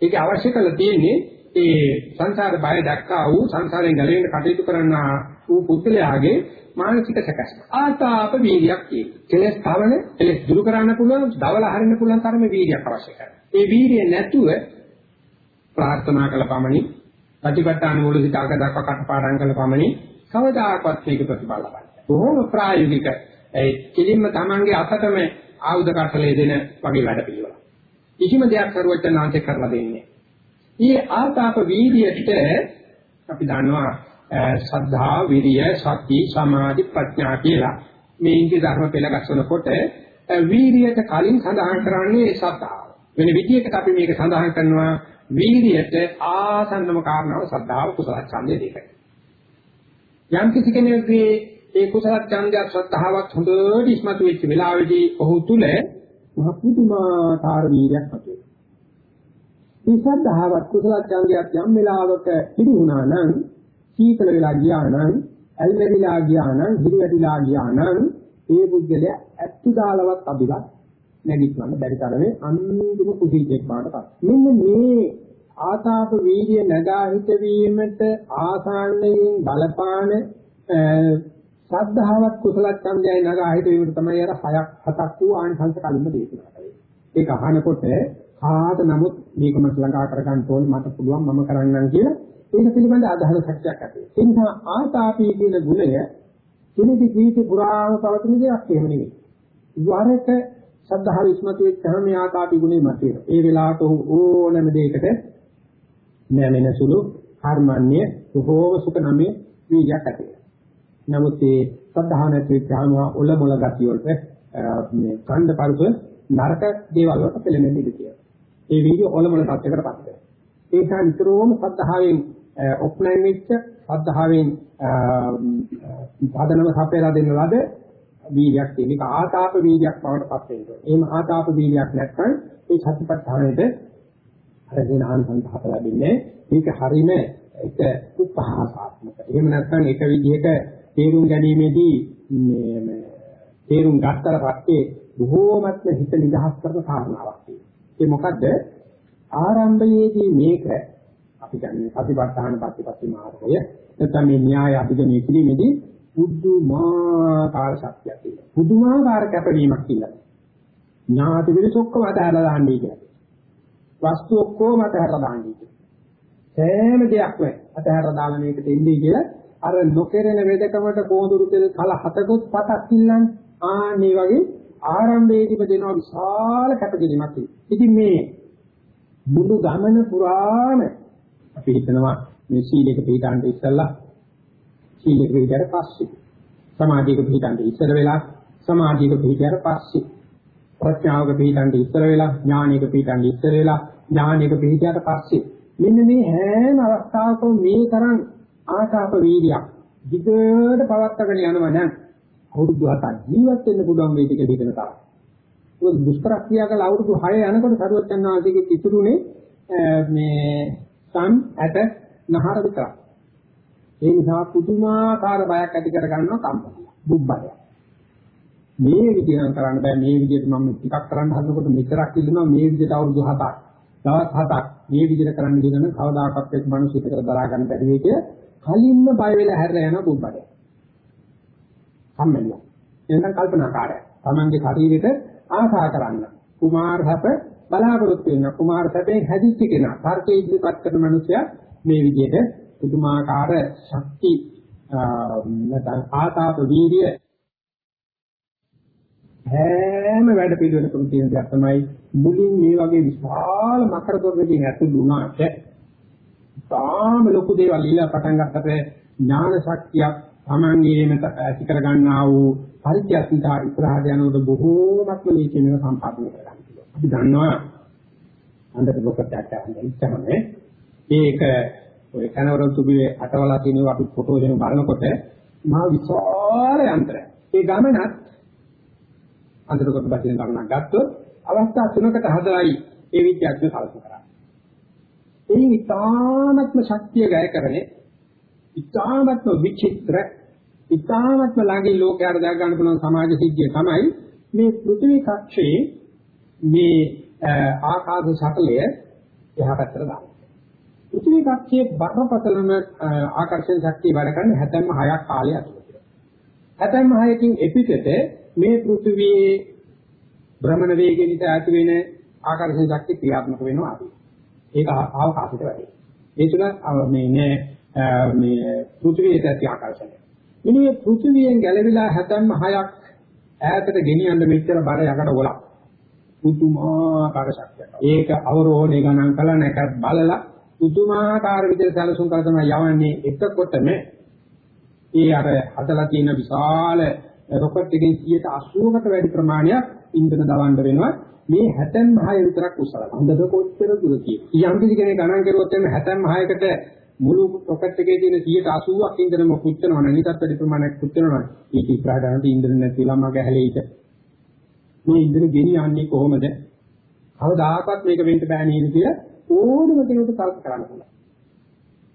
ඒක අවශ්‍ය කරලා තියෙන්නේ ඒ සංසාර බය දැක්කා වූ සංසාරයෙන් ගැලවෙන්න කටයුතු කරන වූ පුද්ගලයාගේ මානසික සැකස්ම. ආතාප වීර්යයක් තියෙනවා. කෙලස් තවන, කෙලස් දුරු කරන්න පුළුවන්, දවල හරින්න පුළුවන් තරමේ වීර්යයක් අවශ්‍ය කරනවා. ඒ වීර්යය නැතුව ප්‍රාර්ථනා කළ පමණි, ප්‍රතිපත්තාන වල සිට අග දක්වා කටපාඩම් කළ පමණි කවදාකවත් මේක ප්‍රතිඵල ලබන්නේ. බොහෝම ප්‍රායෝගික ඒ කෙලින්ම Tamange අතටම ආයුධ කටලේ දෙන වගේ වැඩ පිළිවෙල. කිසිම දෙයක් කරුවචනාංශ කරලා දෙන්නේ. ඊ ආතාප වීර්යයට අපි දන්නවා සද්ධා, විරිය, සති, සමාධි, ප්‍රඥා කියලා මේ ඉන්ද්‍රිය ධර්ම පෙළ ගස්සනකොට වීර්යයට කලින් සඳහන් කරන්නේ සද්ධාව. වෙන විදිහකට අපි මේක සඳහන් කරනවා වීර්යයට ආසන්නම කාරණාව සද්ධාව කුසල ඡන්දය දෙකයි. යම් කිසි කෙනෙකුගේ ඒ කුසල ඡන්දයක් ශ්‍රද්ධාවක් හොඳට ඉස්මතු වෙච්ච වෙලාවේදී ඔහු තුල මහ පුදුමාකාර වීර්යයක් ඇති මේ ශ්‍රද්ධාවත් කුසල ඡන්දයක් යම් වෙලාවක පිළි වුණා නම් සීතල වෙලා ගියා නම් ඇල්මෙරිලා ගියා නම් හිරිවැටිලා ගියා නම් ඒ පුද්ගලයා ඇත්තු දාලවත් අභිලක් නැගිටවන්න බැරි තරමේ අන්තිම කුසීතෙක් බාටපත්. මෙන්න මේ ආතාප වීර්ය නගා හිටවීමට ආසන්නයෙන් බලපාන සද්ධාවත් කුසල ඡන්දයයි නගා හිටවීමට තමයි අර හයක් හතක් වූ ආනිසංස කලින්ම දේශනා කරේ. ඒක අහනකොට කාට නමුත් මේක මට ළඟා කරගන්න ඕනේ මට පුළුවන් මම කරන්නම් කියලා ඒක පිළිබඳ අදහස ශක්තියක් ඇති වෙනවා. ඒ නිසා ආතාපී කියන ගුණය කෙනෙකුගේ ජීවිතේ පුරාම පවතින දෙයක් එහෙම නෙවෙයි. වරක සද්ධාව ඉස්මතු වෙච්චාම මේ ආතාපී ගුණය මත වෙනවා. ඒ වෙලාවට ඕනෑම දෙයකට නැමෙන සුළු කර්මන්නේ බොහෝම සුඛ නමේ වීර්යයක් ඇති වෙනවා. නමුත් මේ සද්ධාව නැති වෙච්චාම ඔල මොල ගතිය වලට මේ ඡන්ද පරිප නරක දේවල් වලට පෙළෙන්නේ ඉඳී තියෙනවා. ඒ වීර්ය ඔල මොල සත්‍යකටපත් වෙනවා. ඒ නිසා නිතරම සද්ධාවෙන් ඔප්ලයින් වෙච්ච සද්ධාවෙන් පදනම සපයලා දෙන්න ලද වීර්යයක් තියෙන. ඒක ආතාප වීර්යයක් බවට පත් වෙනවා. එහෙම ආතාප වීර්යයක් නැත්නම් ඒ සතිපට්ඨානෙට අර දින ආනන්ද හත ලැබෙන්නේ. මේක හරීම එක උපහාසාත්මක. එහෙම නැත්නම් එක විදිහක තේරුම් ගැනීමේදී මේ තේරුම් ගත්තට පස්සේ බොහෝමත්ම හිත නිදහස් කරන කාරණාවක් තියෙනවා. ඒ මොකද්ද? ආරම්භයේදී මේක අපි කියන්නේ ප්‍රතිපත්තාන ප්‍රතිපත්ති මාර්ගය නැත්නම් මේ න්‍යාය අධිගමනය කිරීමේදී පුදුමාකාර ශක්තියක් තියෙනවා. පුදුමාකාර කැපවීමක් කියලා. ඥාති පිළිස ඔක්කොම අතහැරලා දාන්නේ කියලා. වස්තු ඔක්කොම අතහැරලා දාන්නේ කියලා. සෑම දෙයක්ම අතහැරලා දාලා මේකට එන්නේ කියලා අර නොකරන වේදකමට කොඳුරු තෙල් කල හතකොත් පතක් ඉල්ලන්නේ. ආන්නේ වගේ ආරම්භයේදීම දෙනවා විශාල කැපකිරීමක්. ඉතින් මේ මුළු ගමන පුරාම අපි හිතනවා මේ සීලයක පිළිගන්න ඉස්සෙල්ලා සීලයක පිළිගන්න පස්සේ සමාධියක පිළිගන්න ඉස්සර වෙලා සමාධියක පිළිගන්න පස්සේ ප්‍රඥාවක පිළිගන්න ඉස්සර වෙලා ඥානයක පිළිගන්න ඉස්සර වෙලා ඥානයක පිළිගන්න පස්සේ මෙන්න මේ හැම අවස්ථාවකම මේ තරම් ආශාප වීර්යයක් දිගට පවත්වාගෙන යනවා නම් අවුරුදු 7ක් ජීවත් වෙන්න පුළුවන් වේද කියලා හිතන තරම්. ඒක දුෂ්කර ක්‍රියා කළ අවුරුදු 6 යනකොට සරුවචන් වහන්සේගේ ඉතුරුනේ මේ සම් ඇට නහර විතරයි. ඒ නිසා පුදුමාකාර බයක් ඇති කර ගන්නවා කම්පන. බුබ්බය. මේ විදිහට කරන්න බෑ මේ විදිහට මම ටිකක් කරන්න හදනකොට මෙතරක් ඉල්ලනවා මේ විදිහට අවුරුදු 7ක්. දවස් 7ක් මේ විදිහට කරන්න කියන කවදාකවත් එක් මිනිසෙකුට දරා ගන්න බැරි වෙයි කිය කලින්ම බය වෙලා හැරලා යන බුබ්බඩ. කම්මැලිය. එනම් කල්පනාකාරය. Tamange ශරීරෙට ආශා කරන්න. කුමාර සැප බලාපොරොත්තු වෙන කුමාර සැපෙන් හැදිච්ච කෙනා. තර්කයේ ඉදිරිපත් කරන මිනිසයා මේ විදිහට පුදුමාකාර ශක්ති නැත්නම් ආතාප වීර්ය හැම වැඩ පිළිවෙලකම තියෙන දෙයක් තමයි මුලින් මේ වගේ විශාල මකර තොගකින් ඇතුළු වුණාට තාම ලොකු දේවල් ඉල්ල පටන් ගන්නකොට ඥාන ශක්තියක් Tamangeම ඇති කර ගන්නා වූ පරිත්‍යාසිතා ඉස්සරහට යනකොට බොහෝමත්ම මේ කියන සම්පාදනය කරගන්න පුළුවන්. අපි දන්නවා අන්දර ලොකටට ඉස්සමනේ ඒක ඔය කනවරන් තුබේ අටවලා තියෙනවා අපි ෆොටෝ දෙන බලනකොට මහා විශාල යන්ත්‍රයක්. ඒ ගමනත් අන්තර කොට බසින ගමනක් ගත්තොත් අවස්ථා තුනකට හදලායි ඒ විද්‍යාඥයෝ කල්පනා කරන්නේ. ඒ ඉතාමත්ම ශක්තිය ගය කරන්නේ ඉතාමත්ම විචිත්‍ර ඉතාමත්ම ළඟින් ලෝකයට දා ගන්න පුළුවන් සමාජ සිද්ධිය තමයි මේ පෘථිවි කක්ෂයේ මේ ආකාශ ශකලය එහා පැත්තට දාන්නේ. පෘථිවි කක්ෂයේ බරපතලම ආකර්ෂණ ශක්තිය වැඩ කරන්නේ 76ක් කාලය ඇතුළත. 76කින් එපිටට මේ පෘථිවියේ භ්‍රමණ වේගය නිසා ඇති වෙන ආකර්ෂණ ශක්තිය ක්‍රියාත්මක වෙනවා අපි. ඒක අවකාශයට වැඩි. ඒ තුන මේ නෑ මේ පෘථිවියට ඇති ආකර්ෂණය. ඉන්නේ පෘථිවියෙන් ගැලවිලා 76ක් ඈතට ගෙනියන්න මෙච්චර බර යකට ගොලක්. පුදුමාකාර ශක්තියක්. ඒක අවරෝහණය ගණන් කළා නැකත් බලලා පුදුමාකාර විදිහට සැලසුම් කරලා තමයි යවන්නේ එතකොටම ඒ අර හදලා තියෙන විශාල රොකට් එකෙන් 180කට වැඩි ප්‍රමාණයක් ඉන්ධන දවන්න වෙනවා මේ 76 විතරක් උසලා. හොඳද කොච්චර දුර තියෙන්නේ. යම් කිසි කෙනෙක් ගණන් කරුවොත් එimhe 76කට මුළු රොකට් එකේ තියෙන 180ක් ඉන්ධනම පුච්චනවා නම් ඊටත් වැඩි ප්‍රමාණයක් පුච්චනවා. ඒක ඉස්සරහට යනකොට ඉන්ධන නැතිවම ගැහැලෙයිද. මේ ඉන්ධන ගෙනියන්නේ කොහොමද? කවදාකවත් මේක වෙන්න බෑ නේද කියලා ඕනම කෙනෙකුට කල්ප කරන්න පුළුවන්.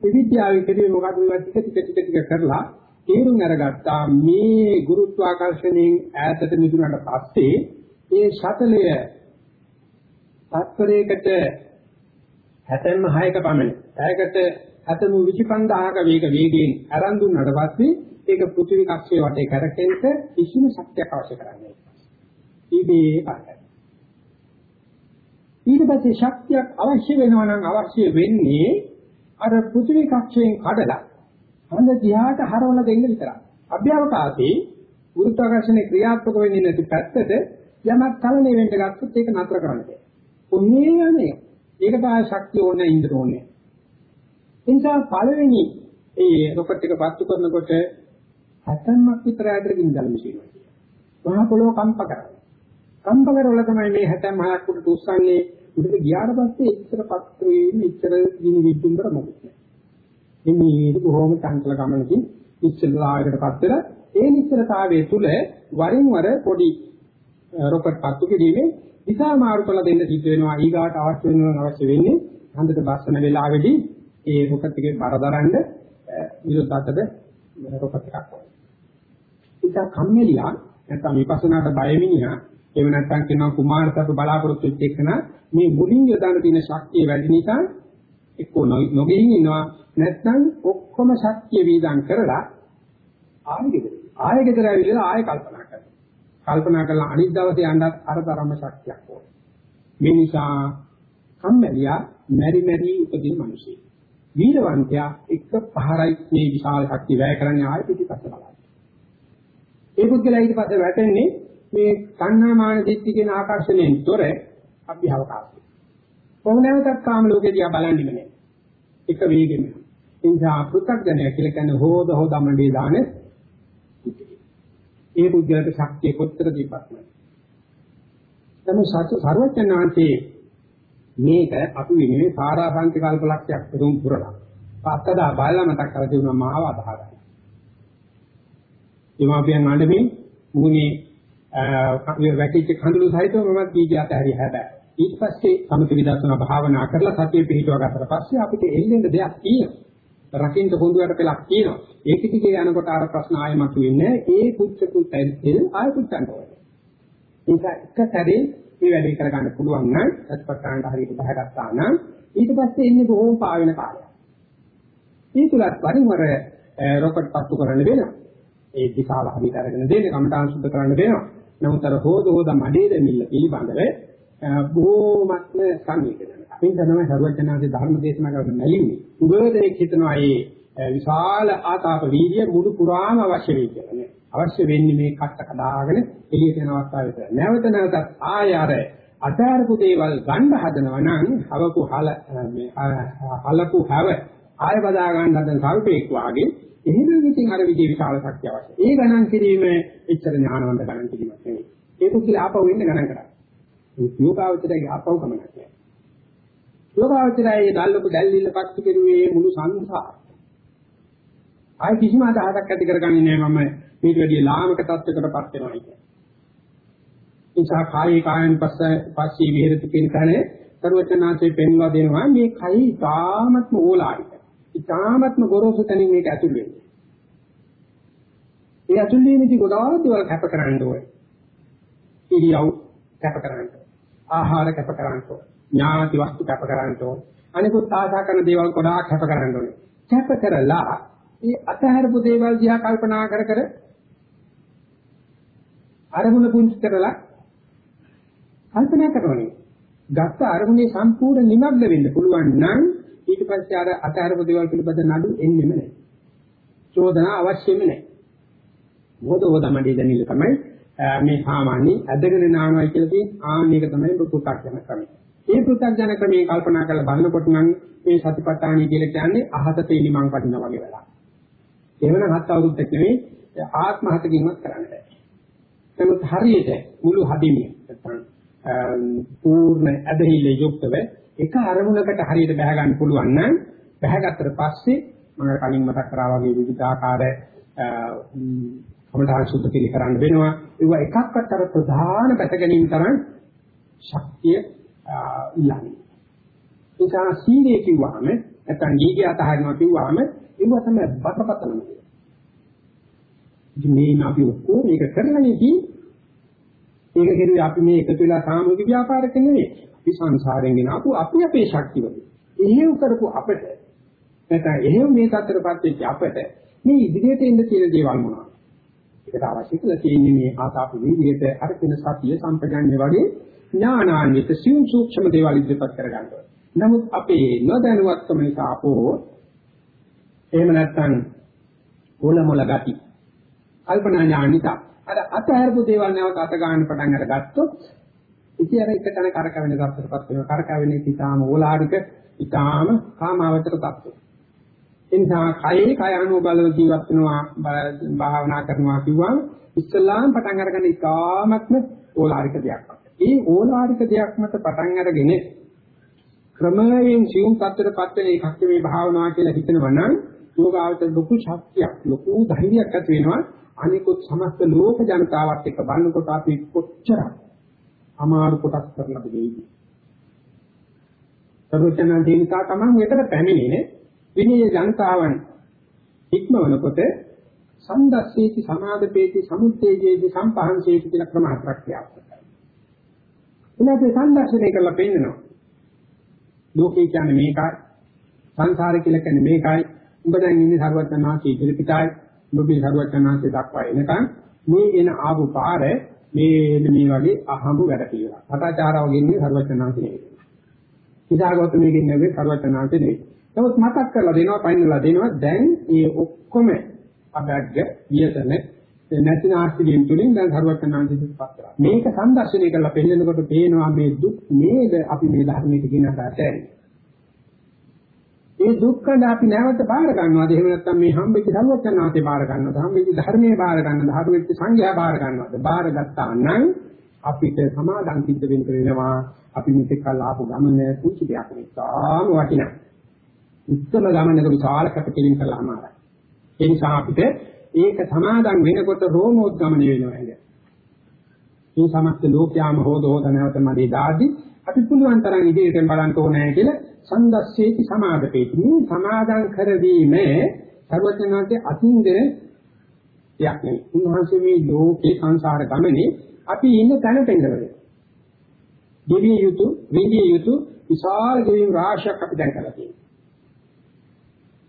විද්‍යාවේ කෙරේ මොකද මේවා ටික ටික ටික ටික කරලා තේරුම් අරගත්තා මේ ගුරුත්වාකර්ෂණයෙන් ඈතට මිදුණාට පස්සේ ඒ ශතලය තත්පරයකට 76ක පමණ පැයකට 72500ක වේග වේගයෙන් අරන් දුන්නාට පස්සේ ඒක පෘථිවි කක්ෂයේ වටේ කරකෙන්න කිසිම ශක්තියක් අවශ්‍ය කරන්නේ නැහැ. ඉබේ පාරයි. ඊට පස්සේ ශක්තියක් අවශ්‍ය වෙනවා නම් අවශ්‍ය වෙන්නේ අර පෘථිවි කක්ෂයෙන් කඩලා හඳ දිහාට හරවලා දෙන්න විතරයි. අභ්‍යවකාශී ගුරුත්වාකර්ෂණේ ක්‍රියාත්මක වෙන්නේ නැති පැත්තට යමක් චලනය වෙන්න ගත්තොත් ඒක නතර කරන්න බෑ. ඔන්නේ යන්නේ. ඒක තමයි ශක්තිය ඕනේ ඉන්ද්‍ර ඕනේ. ඒ නිසා පළවෙනි ඒ රොකට් එක පත්තු කරනකොට 70ක් විතර ඇදලා ගින්දල් මිසිනවා. මහා පොළොව කම්ප කරනවා. කම්ප කරවල තමයි මේ 76ක් උඩට උස්සන්නේ. උඩට ගියාට පස්සේ ඉතර පත්‍ර වෙන්නේ ඉතර ගිනි විදුම්බර මොකද? එන්නේ කොහොම චංචල ගමනකින් ඉස්සෙල්ලායකටපත් වෙලා ඒ නිශ්චලතාවයේ තුල වරින් වර පොඩි රොකට් පත්තු කිරීමේ දිශා මාරු කළ දෙන්න සිද්ධ වෙනවා ඊගාට අවශ්‍ය වෙනවා අවශ්‍ය වෙන්නේ හන්දට බස්සන වෙලාවේදී ඒ රොකට් එකේ බර දරන්න විරුද්ධ අතට රොකට් එකක් ඉතින් කම්මැලියා නැත්නම් විපස්සනාට බය මිනිහා එහෙම නැත්නම් කියනවා කුමාරසත්ව බලාපොරොත්තු වෙච්ච එකන මේ මුලින් යොදන්න තියෙන ශක්තිය වැඩි නිසා එක්ක නොගෙයින් ඉන්නවා. නැත්නම් ඔක්කොම ශක්තිය වීදම් කරලා ආයෙ ගෙදර ආයෙ ගෙදර ඇවිල්ලා ආයෙ කල්පනා කරනවා. කල්පනා කරලා අනිත් දවසේ යන්නත් අර තරම ශක්තියක් ඕන. මේ නිසා කම්මැලියා මෙරි මෙරි උපදින මිනිසෙක්. වීරවන්තයා එක පහරයි මේ විශාල ශක්තිය වැය කරන්නේ ආයෙ පිටිපස්ස බලන්න. ඒ පුද්ගලයා ඊට පස්සේ වැටෙන්නේ මේ සංනාමාන දිට්ඨි කියන ආකර්ෂණයෙන් තොර අභ්‍යවකාශය. කොහොම නැවතත් කාම ලෝකේ දිහා බලන්නේ නැහැ. එක වේගෙම. ඒ නිසා පෘථග්ජනය කියලා කියන්නේ හොද හොදම මේ දානේ. ඒ පුද්ගලට ශක්තිය කොච්චර දීපත් නැහැ. තමයි සත්‍ය සර්වඥාන්තේ මේක අපි වෙනුවේ සාරාංශික කල්පලක්ෂයක් පෙරුම් පුරලා. පත්තදා බලලා මතක් කරලා දෙනවා මාව අදහගන්න. එමාපියන් ආණ්ඩුවේ මුගුනේ වැටිච්ච කඳුළු සහිතව මම කීජ අතහැරිය හැබැයි ඊට පස්සේ සමථ විදර්ශනා භාවනා කරලා සතිය පිහිටුව ගත්තට පස්සේ අපිට එල්ලෙන්න දෙයක් තියෙනවා රකින්න කොඳුයට පෙලක් තියෙනවා ඒක ටිකේ යනකොට අර ප්‍රශ්න ආයෙමත් වෙන්නේ ඒ කුච්චකුත් ඇල්තෙල් ආයෙ කුච්චන්න ඕනේ ඒක එක සැරේ මේ වැඩේ කරගන්න පුළුවන් නම් සත්පත්තාන්ට හරියට බහගත්තා නම් ඊට පස්සේ එන්නේ බොහෝම පාවෙන කාලයක්. මේ තුලත් වරින් වර රොකට් පත්තු කරන්න වෙනවා. ඒ දිශාව හරියට අරගෙන දෙන්නේ කමඨාන් සුද්ධ කරන්න වෙනවා. නමුත් අර හොද හොද මඩේ දෙමිල්ල පිළිබඳව බොහෝමත්ම සංවේදනය. අපින් තමයි සරුවචනාගේ ධර්ම දේශනා කරන නැලින්නේ. උගදෙක් හිතනවා මේ විශාල ආතාප වීර්ය මුළු පුරාම අවශ්‍ය වෙයි කියලා නේ. අවශ්‍ය වෙන්නේ මේ කට්ට කඩාගෙන එළියට යන අවස්ථාවේ විතර. නැවත නැවතත් ආය අර අතාරපු දේවල් ගන්න හදනවා නම් හවකු හල මේ හලකු හැව ආය බදා ගන්න හදන සල්පේක් වාගේ එහෙම ඉතින් අර විදිහේ විශාල ශක්තිය අවශ්‍යයි. ඒ ගණන් කිරීම එච්චර ඥානවන්ත ගණන් කිරීමක් නෙවෙයි. ඒක කියලා ආපහු වෙන්න ගණන් කරා. යෝගාවචරයේ ආපහු ගමනක් නෑ. යෝගාවචරයේ දැල්ලපු දැල්ලිල්ල පත්තු කෙරුවේ මුළු සංසාර. ආයි කිසිම අදහසක් ඇති කරගන්නේ නෑ මම මේට වැඩිය ලාමක තත්යකටපත් වෙනවා කියන්නේ. නිසා කායේ කායන් පස්ස පස්සේ විහෙරති කියන කනේ සර්වචනාචේ පෙන්වා දෙනවා මේ කයි තාමත්ම ඕලාරික. ඊ타මත්ම ගොරෝසු තැනින් මේක ඇතුල් වෙන්නේ. ඒ ඇතුල් වීමේදී ගොඩාක් දේවල් කැප කරන්න ඕනේ. ඉරියව් කැප කරන්න ඕනේ. ආහාර කැප කරන්න ඕනේ. ඥාති වස්තු කැප කරන්න ඕනේ. අනිකුත් ආශා කරන දේවල් ගොඩාක් කැප කරන්න ඕනේ. කැප කරලා මේ අතහැරපු දේවල් දිහා කල්පනා කර කර අරමුණ පුංචි කරලා කල්පනා කරනවා. ගත්ත අරමුණේ සම්පූර්ණ නිමග්න වෙන්න පුළුවන් නම් ඊට පස්සේ අර අතහැරපු දේවල් පිළිබඳ නඩු එන්නෙම නැහැ. චෝදනා අවශ්‍යම නැහැ. මොකද ඔය තමයි දැනෙන්නේ තමයි මේ සාමාන්‍ය ඇදගෙන නානවා කියලා තියෙන ආන්නේක තමයි පු탁ජන ක්‍රමය. මේ පු탁ජන ක්‍රමයේ කල්පනා කරලා බලනකොට නම් මේ සතිපට්ඨානිය කියලා කියන්නේ අහත තේලි මං පටිනා වගේ වෙලා. එහෙමනම් හත් අවුරුද්දක් නෙවෙයි ආත්ම හතකින්වත් කරන්න බෑ. නමුත් හරියට මුළු හදින්ම නැත්නම් පූර්ණ ඇදහිල්ල යුක්තව එක අරමුණකට හරියට බහ ගන්න පුළුවන් නම් බහගත්තට පස්සේ මම කලින් මතක් කරා වගේ විවිධාකාර කමඨාන් සුද්ධ පිළි කරන්න වෙනවා. ඒව එකක්වත් අර ප්‍රධාන පැත ගැනීම තරම් ශක්තිය ඉල්ලන්නේ ඒසා සීලේ කිව්වහම නැත්නම් ගීගේ අතහරිනවා කිව්වහම ඒව තමයි බතපතලම ඉතින් මේ අපි ඔක්කොම මේක කරලානේ තියෙන්නේ ඒක කෙරුවේ අපි මේ එකතු වෙලා සාමූහික ව්‍යාපාරක නෙවෙයි අපි සංසාරයෙන් ගෙන ආපු අපි අපේ ශක්තිවල. එහෙම කරපු අපිට නැත්නම් එහෙම මේ තත්ත්වයටපත් වෙච්ච අපිට මේ ඉදිරියට එන්න තියෙන දේවල් මොනවද? ඒකට අවශ්‍ය කියලා තියෙන්නේ මේ ආතාප විදිහට අර වෙන සතිය සම්පජන්‍ය වගේ ඥානාන්විත සියුම් සූක්ෂම දේවල් ඉදිරිපත් කරගන්න ඕනේ. නමුත් අපේ නොදැනුවත්කම නිසා අපෝ එහෙම නැත්නම් කොලමොල ගති කල්පනා ඥානිතා අර අතහැරපු දේවල් නැවත අත ගන්න පටන් අරගත්තොත් ඉතින් අර එක තැන කරකවෙන තත්ත්වයකටපත් වෙනවා. කරකවෙන්නේ ඊටාම ඕලාරික, ඊටාම කාමාවචර තත්ත්වය. ඒ නිසා කයේ කය අනුව බලව ජීවත් වෙනවා, භාවනා කරනවා කිව්වම ඉස්ලාම් පටන් අරගෙන ඊටාමත්ම ඕලාරික දෙයක්. ඒ ඕලාරික දෙයක් මත පටන් අරගෙන ක්‍රමයෙන් සියුම් තත්ත්වයටපත් වෙන එකක් මේ භාවනාව කියලා හිතනවා නම් යෝගාවචර ලොකු ශක්තියක්, ලොකු ධෛර්යයක් ඇති වෙනවා. අනිකුත් සමස්ත ලෝක ජනතාවත් එක්ක බලනකොට අපි කොච්චරක් අමාරු කොටස් කරලා දෙන්නේ. සර්වචනන් තේනිකා තමයි එකට පැමිණෙන්නේ විනය ජනතාවන් ඉක්මවනකොට සන්දස්සේති සමාදපේති සමුත්තේජේති සම්පහන්සේති කියලා ක්‍රම හතරක් ක්‍රියාත්මකයි. එනවාද සම්දර්ශනය කරලා පෙන්නනවා. ලෝකේ කියන්නේ මේකයි සංසාරේ කියලා කියන්නේ මේකයි උඹ දැන් ඉන්නේ සර්වඥාන්සේ ඉදිරිපිටයි ඔබේ සර්වඥාන්සේ දක්වා එනකන් මේ එන ආපු පාරේ මේ මේ වගේ අහඹු වැඩ පිළිවෙලක්. හටාචාරව ගෙන්නේ සර්වඥාන්සේ නෙවෙයි. ඉදාගොත් මේකෙන් නෙවෙයි සර්වඥාන්සේ නෙවෙයි. නමුත් මතක් කරලා දෙනවා, පයින්ලා දෙනවා දැන් මේ ඔක්කොම අබැග්ග වියතන නැති නාස්තියෙන් තුලින් දැන් සර්වඥාන්සේ දුක්පත් කරා. මේක සංදර්ශනය කරලා පෙන්නකොට පේනවා මේ දුක් නේද අපි මේ ධර්මයට කියන කරට ඒ දුක්ඛඳ අපි නැවත බාර ගන්නවාද? එහෙම නැත්නම් මේ හම්බෙච්ච සර්වඥාන්සේ බාර ගන්නවද? හම්බෙච්ච ධර්මයේ බාර ගන්නවද? හම්බෙච්ච සංඝයා බාර ගන්නවද? බාර ගත්තා නම් අපිට සමාදන් සිද්ධ වෙන්න වෙනවා. අපි මෙතෙක් කල් ආපු ගමන පුංචි දෙයක් නිසාම වටිනා. උත්තර ගමනක විශාල කැපකිරීම කළාමාරයි ඒ නිසා අපිට ඒක සමාදන් වෙනකොට රෝමෝද්ගමන වෙනවා නේද මේ සමස්ත ලෝකයාම හොද හොද නැවත මඩේ දාදී අපි පුළුවන් තරම් ඉදිරියට බලන්න ඕනේ කියලා සන්දස්සේති සමාදපේති මේ සමාදන් කරවීම සර්වඥාන්ගේ අතින්ද දෙයක් නෙවෙයි. උන්වහන්සේ මේ ලෝකේ සංසාර ගමනේ අපි ඉන්න තැන පෙන්නනවා. ගෙවිය යුතු, විඳිය යුතු විශාල ගෙවීම් රාශියක් අපි දැන් කරලා තියෙනවා.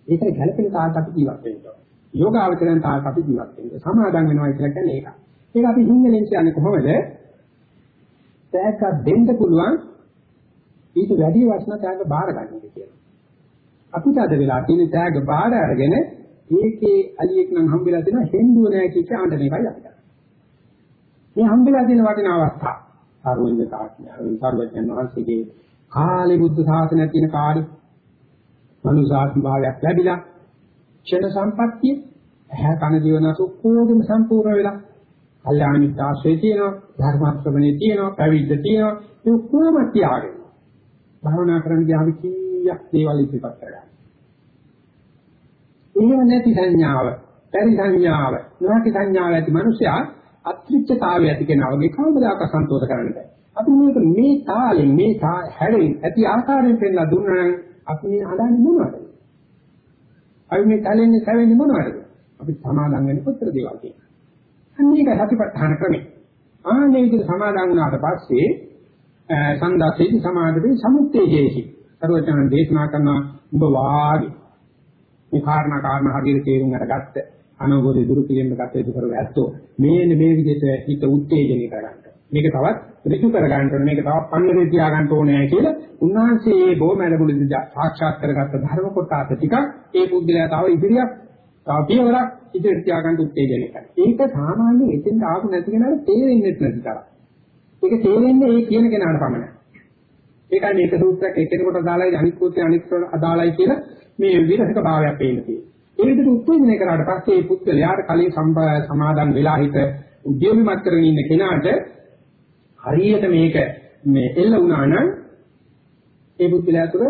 ඒකට ගැළපෙන තාක් අපි ජීවත් වෙනවා. යෝගාවචරයන් තාක් අපි ජීවත් වෙනවා. සමාදම් වෙනවා කියලා කියන්නේ ඒක. ඒක අපි හිංගලෙන් කියන්නේ කොහොමද? තෑග්ගක් දෙන්න පුළුවන් ඊට වැඩි වශයෙන් තෑග්ග බාර ගන්න කියලා. අපිට අද වෙලා තියෙන තෑග්ග බාර අරගෙන ඒකේ අලියෙක් නම් හම්බෙලා දෙන හෙන්දුව නෑ කිච්ච ආණ්ඩන එකයි අපිට. මේ හම්බෙලා තියෙන වටිනා අවස්ථා. සාරවෙන්න තාක්ෂණ සර්වඥයන් වහන්සේගේ කාලේ බුද්ධ ශාසනය තියෙන කාලේ මනුසාත්ම භාවයක් ලැබිලා ක්ෂණ සම්පත්තිය ඇහැ කන දිවනස ඔක්කොගෙම සම්පූර්ණ වෙලා කල්යාණ මිත්‍ර ආශ්‍රය තියෙනවා ධර්ම ශ්‍රවණේ තියෙනවා පැවිද්ද තියෙනවා ඒ ඔක්කොම තියාගෙන භාවනා කරන්න ගියාම කීයක් දේවල් ඉතිපත් කරගන්න. එහෙම නැති සංඥාව, පරි සංඥාව, නොහැකි සංඥාව ඇති මිනිසයා අත්‍රිච්ඡතාවය ඇති කෙනා වගේ කවදාක සන්තෝෂ කරන්න බෑ. අපි මේක මේ තාලෙන් මේ හැරෙන් ඇති ආකාරයෙන් පෙන්නලා දුන්නා නම් අපි මේ හදාන්නේ මොනවද? අපි මේ තලෙන්නේ සැවෙන්නේ මොනවද? අපි සමාදම් වෙන්නේ කොතර දේවල් කියනවා. අන්න ඒක සතිපට්ඨාන ක්‍රමය. ආනේ විදිහට සමාදම් වුණාට පස්සේ සංදාසේති සමාධිපේ සමුත්තේජේසි. සර්වචන දේශනා කරන ඔබ වාගේ මේ කාරණා කාරණා හරියට තේරුම් අරගත්ත අනුගෝධය දුරු කිරීම ගත යුතු කරව ඇත්තෝ මේන මේ විදිහට හිත උත්තේජනය කරගන්න. මේක තවත් ඍජු කරගන්න ඕනේ මේක තවත් පන්නරේ තියාගන්න ඕනේ කියලා උන්වහන්සේ මේ බොමැලමුලදී සාක්ෂාත් කරගත්ත ධර්ම කොටස ටිකක් ඒ බුද්ධිලා තව ඉදිරියක් තව පියවරක් ඉදිරියට තියාගන්න උත්තේජනය කරනවා. ඒක සාමාන්‍ය එතෙන් ආපු නැති කෙනාට තේරෙන්නේ නැති තරම්. ඒක තේරෙන්නේ ඒ කියන කෙනාට පමණයි. ඒකයි මේක සූත්‍රයක් එකිනෙකට අදාළයි අනිත් කෝටේ අනිත් අදාළයි කියලා මේ විරසක භාවයක් පේන්න තියෙනවා. ඒ විදිහට උත්තේජනය කරාට පස්සේ මේ පුද්ගලයාට කලින් සමාදන් වෙලා හිට උද්‍යමිමත් කරගෙන ඉන්න කෙනාට හරියට මේක මේ එල්ල වුණා නම් ඒ පුද්ගලයා තුළ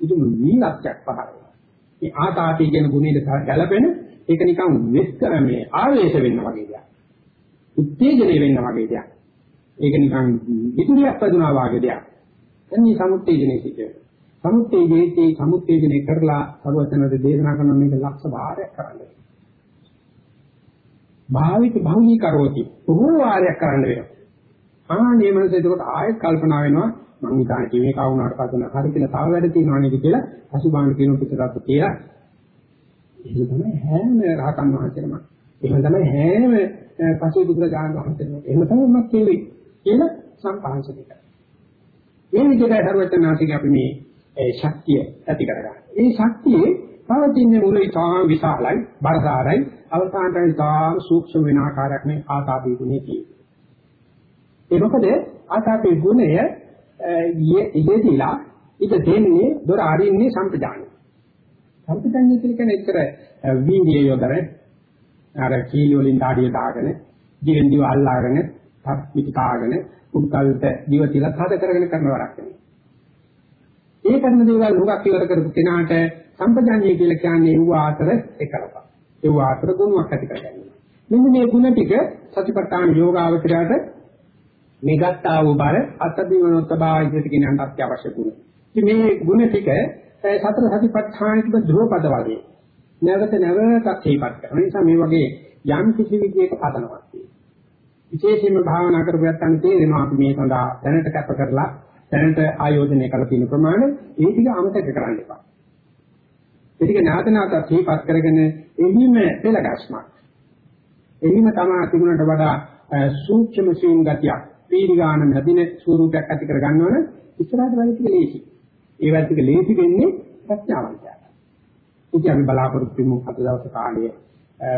ඉදුම නීලක්යක් පහළ වෙනවා. මේ ආතාපි කියන ගුණයට ගැළපෙන ඒක නිකන් වෙස් කරන්නේ ආවේශ වෙන්න වගේ දෙයක්. උත්තේජනය වෙන්න වගේ දෙයක්. ඒක නිකන් ඉදිරියක් පදුනා වගේ දෙයක්. එන්නේ සමුත්තේජනයේ සිට. සමුත්තේජයේ සමුත්තේජනය කරලා සරුවචනද දේශනා කරන මේක ලක්ෂ භාරයක් කරන්නේ. භාවිත භෞනික කරෝති. බොහෝ වාරයක් කරන්න වෙනවා. ආනේ මනස එතකොට ආයෙත් කල්පනා වෙනවා මං හිතන්නේ කීමේ කවුනාට පස්සෙන් හරි කියලා තව වැඩ තියෙනවා නේද කියලා අසුබාන කියන පිටරත් කියලා. ඒක තමයි හැම රහතන් වහන්සේම. එහෙම තමයි හැම පසේ බුදුරජාණන් වහන්සේම. එහෙම තමයි මම කියුවේ. කියලා සම්පාංශනික. මේ විදිහට හරුවචනාසික අපි මේ ශක්තිය ඇති කරගන්න. ඒ ශක්තියේ පවතින මුල ඉතාම විශාලයි, බරසාරයි, අවසානට ඉතාම සූක්ෂම වෙන ආකාරයක් මේ ආතාපී ගුණේ තියෙනවා. ඒ මොකද ආතාපී ගුණය යෙදিলা ඉත දෙන්නේ දොර අරින්නේ සම්පජානය. සම්පජානය කියන්නේ එක්තර වීර්යය යොදරේ අර කීලි වලින් ඩාඩිය දාගෙන, දිවෙන් දිව අල්ලාගෙන, පත් පිටාගෙන, උඩුකල්ට දිව තියලා හද කරගෙන කරන වරක් නෙවෙයි. ඒ කරන දේවල් හුඟක් ඉවර කරපු කෙනාට සම්පජාඤ්ඤය කියලා කියන්නේ ඒව ආතර එකලප. ඒව ආතර ගුණයක් ඇති කරගන්නවා. මෙන්න මේ ගුණ ටික සතිපට්ඨාන යෝගාවචරයට මේ ගත්තා වූ බර අත්දීවනොත්බා විදිහට කියන අත්‍යවශ්‍ය ගුණ. ඉතින් මේ ගුණ ටික සතර සතිපට්ඨානික ධ්‍රුවපද වගේ නැවත නැවතත් හේපත් කරන නිසා මේ වගේ යම් කිසි විදියක පදනමක් තියෙනවා. විශේෂයෙන්ම භාවනා කරපුවත් අන්න තේරෙනවා අපි මේ සඳහා දැනට කැප කරලා දැනට ආයෝජනය කරලා තියෙන ප්‍රමාණය ඒ ටික අමතක කරන්න එපා. ඒ ටික නැවත නැවතත් සිහිපත් කරගෙන එහිම පෙළගස්මක්. එහිම තමයි තිබුණට වඩා සූක්ෂම සියුම් ගතියක්, පීඩිගාන නැදින ස්වරූපයක් ඇති කර ගන්නවනේ ඉස්සරහට වැඩි ටික ලේසි. ඒ වැඩි ටික ලේසි වෙන්නේ ප්‍රඥාවන්තයාට. ඉතින් අපි බලාපොරොත්තු වෙමු අද දවසේ කාලයේ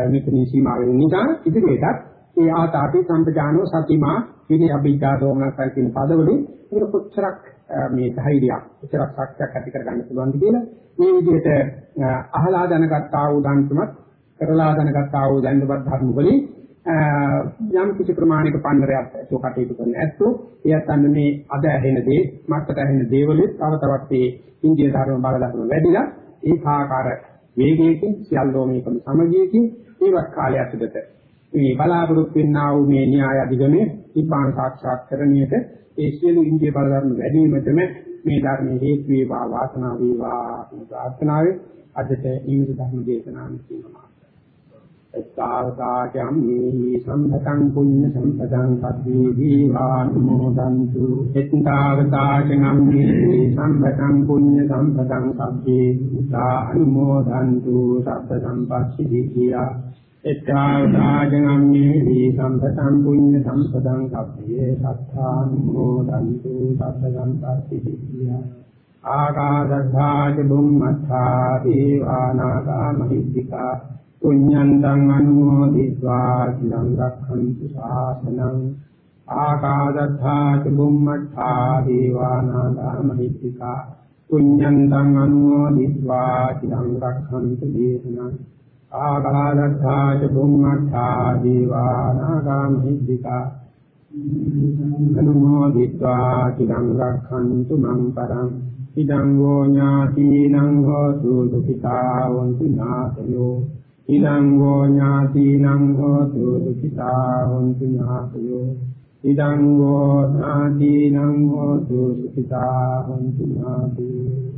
මෙතනින් සීමා වෙන නිසා ඉදිරියටත් ඒ ආතාපි සම්පජානෝ සතිමා විනය අභිජ්ජා දෝමනසයි කියන පදවලින් ඒක කොච්චරක් මේ ධෛර්යයක් කොච්චරක් ශක්තියක් ඇති කරගන්න පුළුවන්ද කියලා මේ විදිහට අහලා දැනගත්තා වූ දන්තුමත් කරලා දැනගත්තා වූ දැනුවත් ධර්ම වලින් යම් කිසි ප්‍රමාණික පන්නරයක් ඒක කටයුතු කරන ඇත්තෝ එයත් අන්න මේ අද ඇහෙන දේ මත්තට ඇහෙන දේවලුත් තව තවත් මේ ඉන්දිය ධර්ම බල ධර්ම වැඩිලා ඒ ආකාර වේගයකින් සියල්ලෝම එකම සමගියකින් ඒවත් කාලය ඇතුළත මේ බලාපොරොත්තු වෙන්නා වූ මේ න්‍යාය අධිගමයේ ඉබ්බාන සාක්ෂාත් කරණියට ඒ සියලු ඉන්දිය බල ධර්ම වැඩි වීමතම මේ ධර්මයේ හේතු වේවා වාසනාව වේවා කියන ප්‍රාර්ථනාවෙන් අදට ඊවිද ධර්ම දේශනාව කියනවා එත්තාවතාචම්මේ සම්පතං පුඤ්ඤ සම්පතං සබ්බේ දීවානුමෝදන්තු. එත්තාවතාචම්මේ සම්පතං පුඤ්ඤ සම්පතං සබ්බේ දීවානුමෝදන්තු. සබ්බ එත්තාවදාජනම්මේ දී සම්පතං පුඤ්ඤ සම්පතං කප්පේ සත්තානුමෝදන්තු සත්සංපත්ති සිද්ධියා ආකාශද්ධාජ බුම්මත්තා දීවානාගා මහිද්దికා පුඤ්ඤන්තං අනුමෝදිत्वा චිරං රක්ඛන්තු ශාසනං ආකාශද්ධාජ බුම්මත්තා දීවානාගා මහිද්దికා පුඤ්ඤන්තං අනුමෝදිत्वा චිරං රක්ඛන්තු දේශනං ආකාදත්තා ච බුම්මත්තා දීවානාගාම් හිද්దికා අනුමෝදිत्वा චිරං රක්ඛන්තු මං පරං. ඉදං වෝ ඥාතිනං හෝතු සුඛිතා වന്തു ඥාතයෝ. ඉදං වෝ ඥාතිනං හෝතු සුඛිතා වന്തു ඥාතයෝ. ඉදං වෝ ඥාතිනං හෝතු සුඛිතා වന്തു ඥාතයෝ.